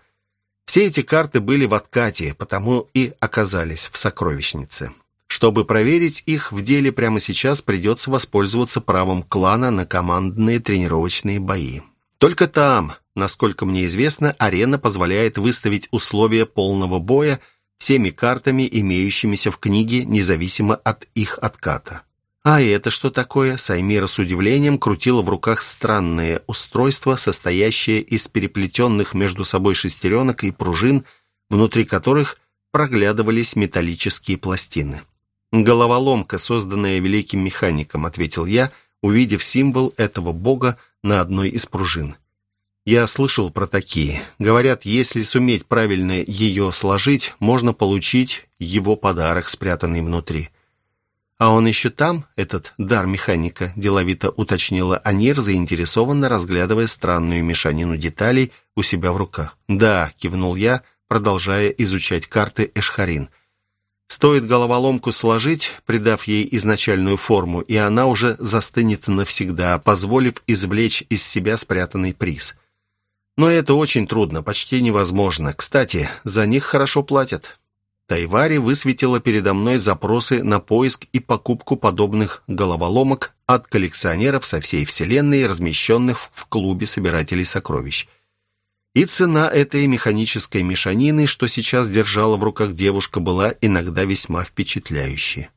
Все эти карты были в откате, потому и оказались в сокровищнице. Чтобы проверить их в деле прямо сейчас, придется воспользоваться правом клана на командные тренировочные бои. Только там, Насколько мне известно, арена позволяет выставить условия полного боя всеми картами, имеющимися в книге, независимо от их отката. А это что такое? Саймира с удивлением крутила в руках странное устройство, состоящее из переплетенных между собой шестеренок и пружин, внутри которых проглядывались металлические пластины. «Головоломка, созданная великим механиком», — ответил я, увидев символ этого бога на одной из пружин. Я слышал про такие. Говорят, если суметь правильно ее сложить, можно получить его подарок, спрятанный внутри. «А он еще там, этот дар механика?» – деловито уточнила Анир, заинтересованно разглядывая странную мешанину деталей у себя в руках. «Да», – кивнул я, продолжая изучать карты Эшхарин. «Стоит головоломку сложить, придав ей изначальную форму, и она уже застынет навсегда, позволив извлечь из себя спрятанный приз». Но это очень трудно, почти невозможно. Кстати, за них хорошо платят. Тайвари высветила передо мной запросы на поиск и покупку подобных головоломок от коллекционеров со всей вселенной, размещенных в клубе собирателей сокровищ. И цена этой механической мешанины, что сейчас держала в руках девушка, была иногда весьма впечатляющей.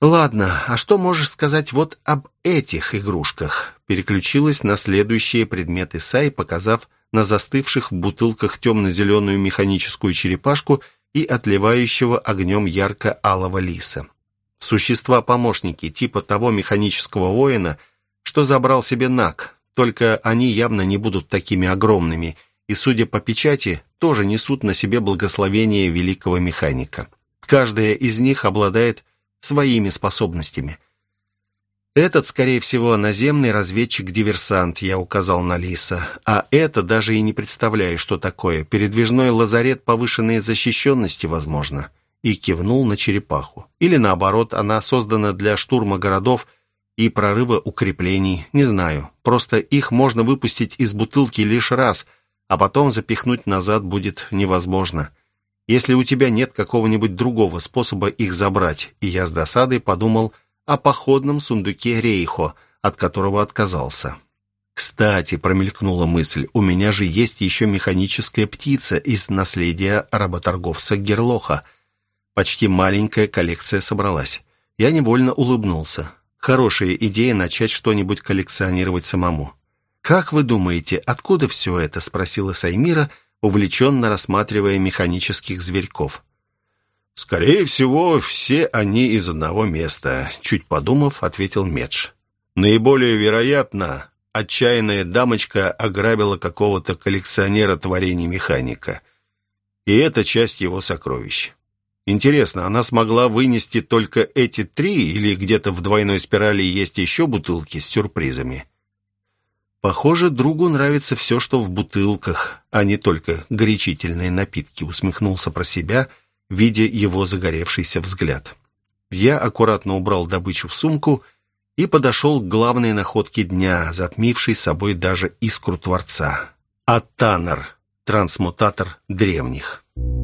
«Ладно, а что можешь сказать вот об этих игрушках?» Переключилась на следующие предметы Сай, показав на застывших в бутылках темно-зеленую механическую черепашку и отливающего огнем ярко-алого лиса. Существа-помощники типа того механического воина, что забрал себе Нак, только они явно не будут такими огромными и, судя по печати, тоже несут на себе благословение великого механика. Каждая из них обладает своими способностями – этот, скорее всего, наземный разведчик-диверсант, я указал на Лиса. А это даже и не представляю, что такое. Передвижной лазарет повышенной защищенности, возможно. И кивнул на черепаху. Или наоборот, она создана для штурма городов и прорыва укреплений. Не знаю. Просто их можно выпустить из бутылки лишь раз, а потом запихнуть назад будет невозможно. Если у тебя нет какого-нибудь другого способа их забрать. И я с досадой подумал о походном сундуке Рейхо, от которого отказался. «Кстати», — промелькнула мысль, — «у меня же есть еще механическая птица из наследия работорговца Герлоха. Почти маленькая коллекция собралась». Я невольно улыбнулся. Хорошая идея начать что-нибудь коллекционировать самому. «Как вы думаете, откуда все это?» — спросила Саймира, увлеченно рассматривая механических зверьков. «Скорее всего, все они из одного места», — чуть подумав, ответил Медж. «Наиболее вероятно, отчаянная дамочка ограбила какого-то коллекционера творений механика. И это часть его сокровищ. Интересно, она смогла вынести только эти три или где-то в двойной спирали есть еще бутылки с сюрпризами?» «Похоже, другу нравится все, что в бутылках, а не только горячительные напитки», — усмехнулся про себя — видя его загоревшийся взгляд. Я аккуратно убрал добычу в сумку и подошел к главной находке дня, затмившей собой даже искру Творца. Атанар, трансмутатор древних. Thank.